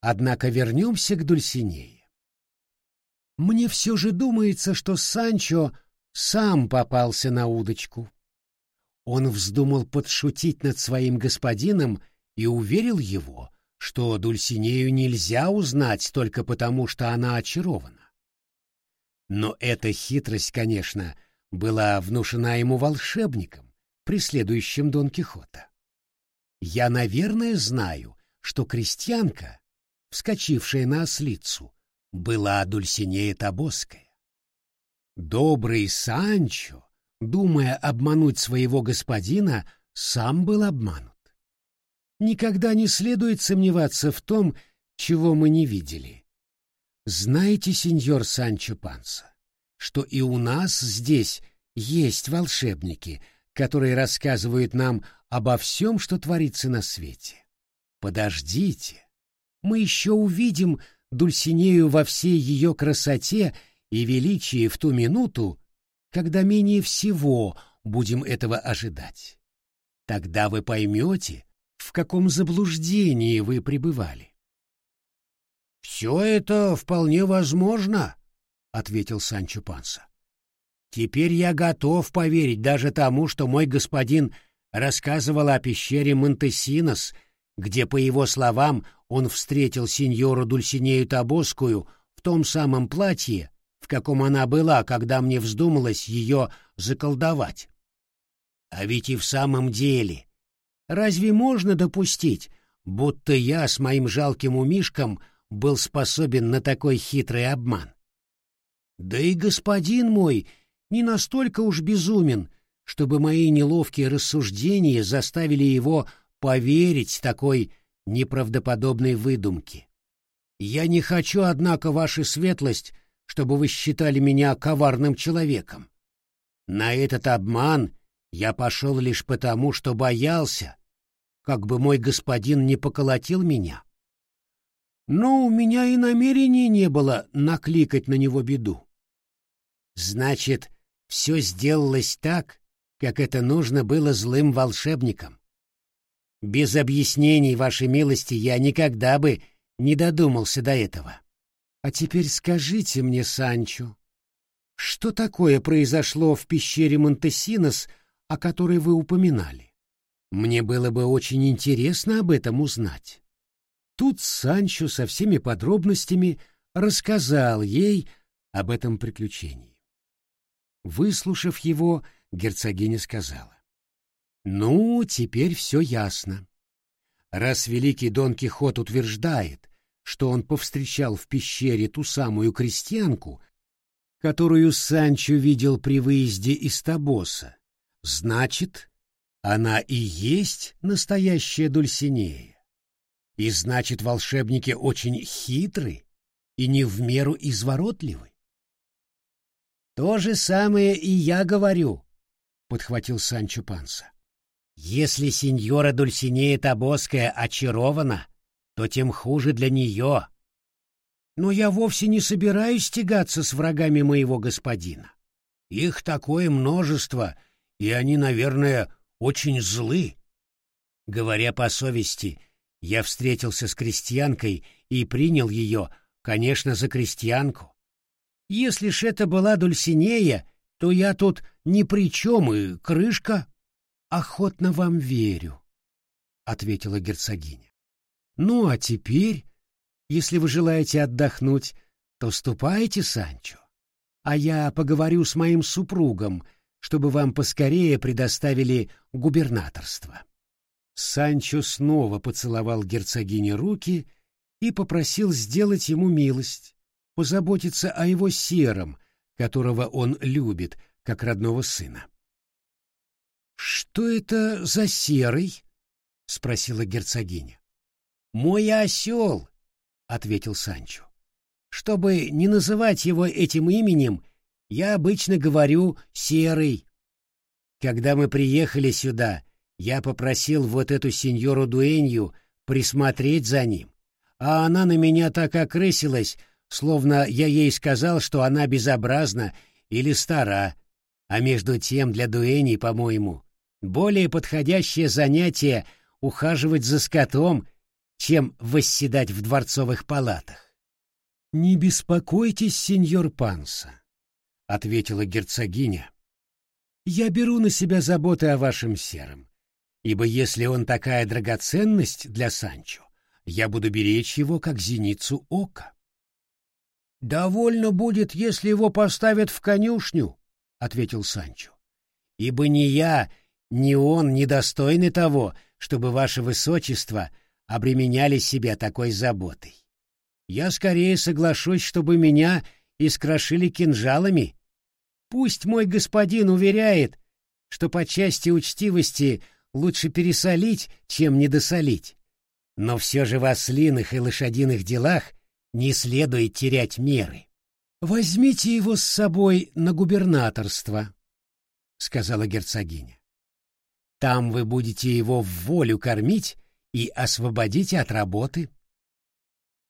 Speaker 1: Однако вернемся к Дульсинее. Мне все же думается, что Санчо сам попался на удочку. Он вздумал подшутить над своим господином и уверил его, что Дульсинею нельзя узнать только потому, что она очарована. Но эта хитрость, конечно, была внушена ему волшебником, преследующим Дон Кихота. Я, наверное, знаю, что крестьянка, вскочившая на ослицу, была Дульсинея Табоская. Добрый Санчо, думая обмануть своего господина, сам был обманут. Никогда не следует сомневаться в том, чего мы не видели. Знаете, сеньор Санчо Панса, что и у нас здесь есть волшебники, которые рассказывают нам обо всем, что творится на свете. Подождите, мы еще увидим Дульсинею во всей ее красоте и величии в ту минуту, когда менее всего будем этого ожидать. Тогда вы поймете, в каком заблуждении вы пребывали. «Все это вполне возможно», — ответил Санчо Панса. «Теперь я готов поверить даже тому, что мой господин рассказывал о пещере Монтесинос, где, по его словам, он встретил сеньору Дульсинею Табоскую в том самом платье, в каком она была, когда мне вздумалось ее заколдовать. А ведь и в самом деле, разве можно допустить, будто я с моим жалким умишком был способен на такой хитрый обман? Да и господин мой не настолько уж безумен, чтобы мои неловкие рассуждения заставили его поверить такой неправдоподобной выдумке. Я не хочу, однако, ваша светлость, чтобы вы считали меня коварным человеком. На этот обман я пошел лишь потому, что боялся, как бы мой господин не поколотил меня. Но у меня и намерения не было накликать на него беду. Значит, все сделалось так, как это нужно было злым волшебникам. Без объяснений, вашей милости, я никогда бы не додумался до этого. А теперь скажите мне, Санчо, что такое произошло в пещере Монтесинос, о которой вы упоминали? Мне было бы очень интересно об этом узнать. Тут Санчо со всеми подробностями рассказал ей об этом приключении. Выслушав его, герцогиня сказала. «Ну, теперь все ясно. Раз великий Дон Кихот утверждает, что он повстречал в пещере ту самую крестьянку, которую Санчо видел при выезде из Табоса, значит, она и есть настоящая Дульсинея. И значит, волшебники очень хитры и не в меру изворотливы. То же самое и я говорю, подхватил Санчо Панса. Если сеньора Дульсинея Табоская очарована, то тем хуже для нее. Но я вовсе не собираюсь тягаться с врагами моего господина. Их такое множество, и они, наверное, очень злы. Говоря по совести, я встретился с крестьянкой и принял ее,
Speaker 2: конечно, за крестьянку. Если ж это была Дульсинея, то я тут ни при чем, и крышка. Охотно вам верю, — ответила герцогиня. Ну, а теперь, если вы желаете отдохнуть, то ступайте, Санчо, а я поговорю с моим супругом, чтобы вам поскорее предоставили губернаторство. Санчо снова поцеловал герцогине руки и попросил сделать ему милость, позаботиться о его сером, которого он любит, как родного сына. «Что это за серый?» — спросила герцогиня. «Мой осел», — ответил Санчо. «Чтобы не называть его этим именем, я обычно говорю «серый». Когда мы приехали сюда, я попросил вот эту сеньору Дуэнью присмотреть за ним, а она на меня так окрысилась, словно я ей сказал, что она безобразна или стара, а между тем для Дуэни, по-моему, более подходящее занятие ухаживать за скотом, чем восседать в дворцовых палатах. — Не беспокойтесь, сеньор Панса, — ответила герцогиня. — Я беру на себя заботы о вашем сером, ибо если он такая драгоценность для Санчо, я буду беречь его как зеницу ока. — Довольно будет, если его поставят в конюшню, — ответил Санчо, — ибо ни я, ни он не достойны того, чтобы ваше высочество — обременяли себя такой заботой. Я скорее соглашусь, чтобы меня искрошили кинжалами. Пусть мой господин уверяет, что по части учтивости лучше пересолить, чем недосолить. Но все же в ослиных и лошадиных делах не следует терять меры. «Возьмите его с собой на губернаторство», — сказала герцогиня. «Там вы будете его в волю кормить и освободите от работы.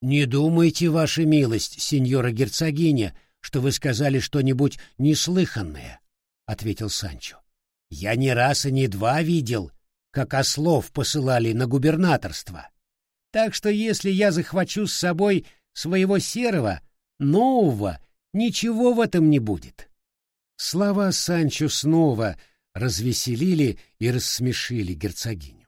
Speaker 2: Не думайте, ваша милость, сеньора герцогиня, что вы сказали что-нибудь неслыханное, ответил Санчо. Я не раз и не два видел, как ослов посылали на губернаторство. Так что если я захвачу с собой своего серого, нового, ничего в этом не будет. Слова Санчо снова развеселили и рассмешили герцогиню.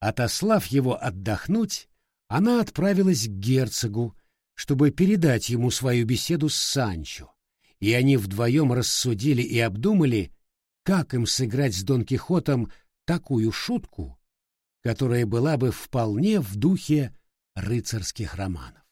Speaker 2: Отослав его отдохнуть, она отправилась к герцогу, чтобы передать ему свою беседу с Санчо, и они вдвоем рассудили и обдумали, как им сыграть с Дон Кихотом такую шутку, которая была бы вполне в духе рыцарских романов.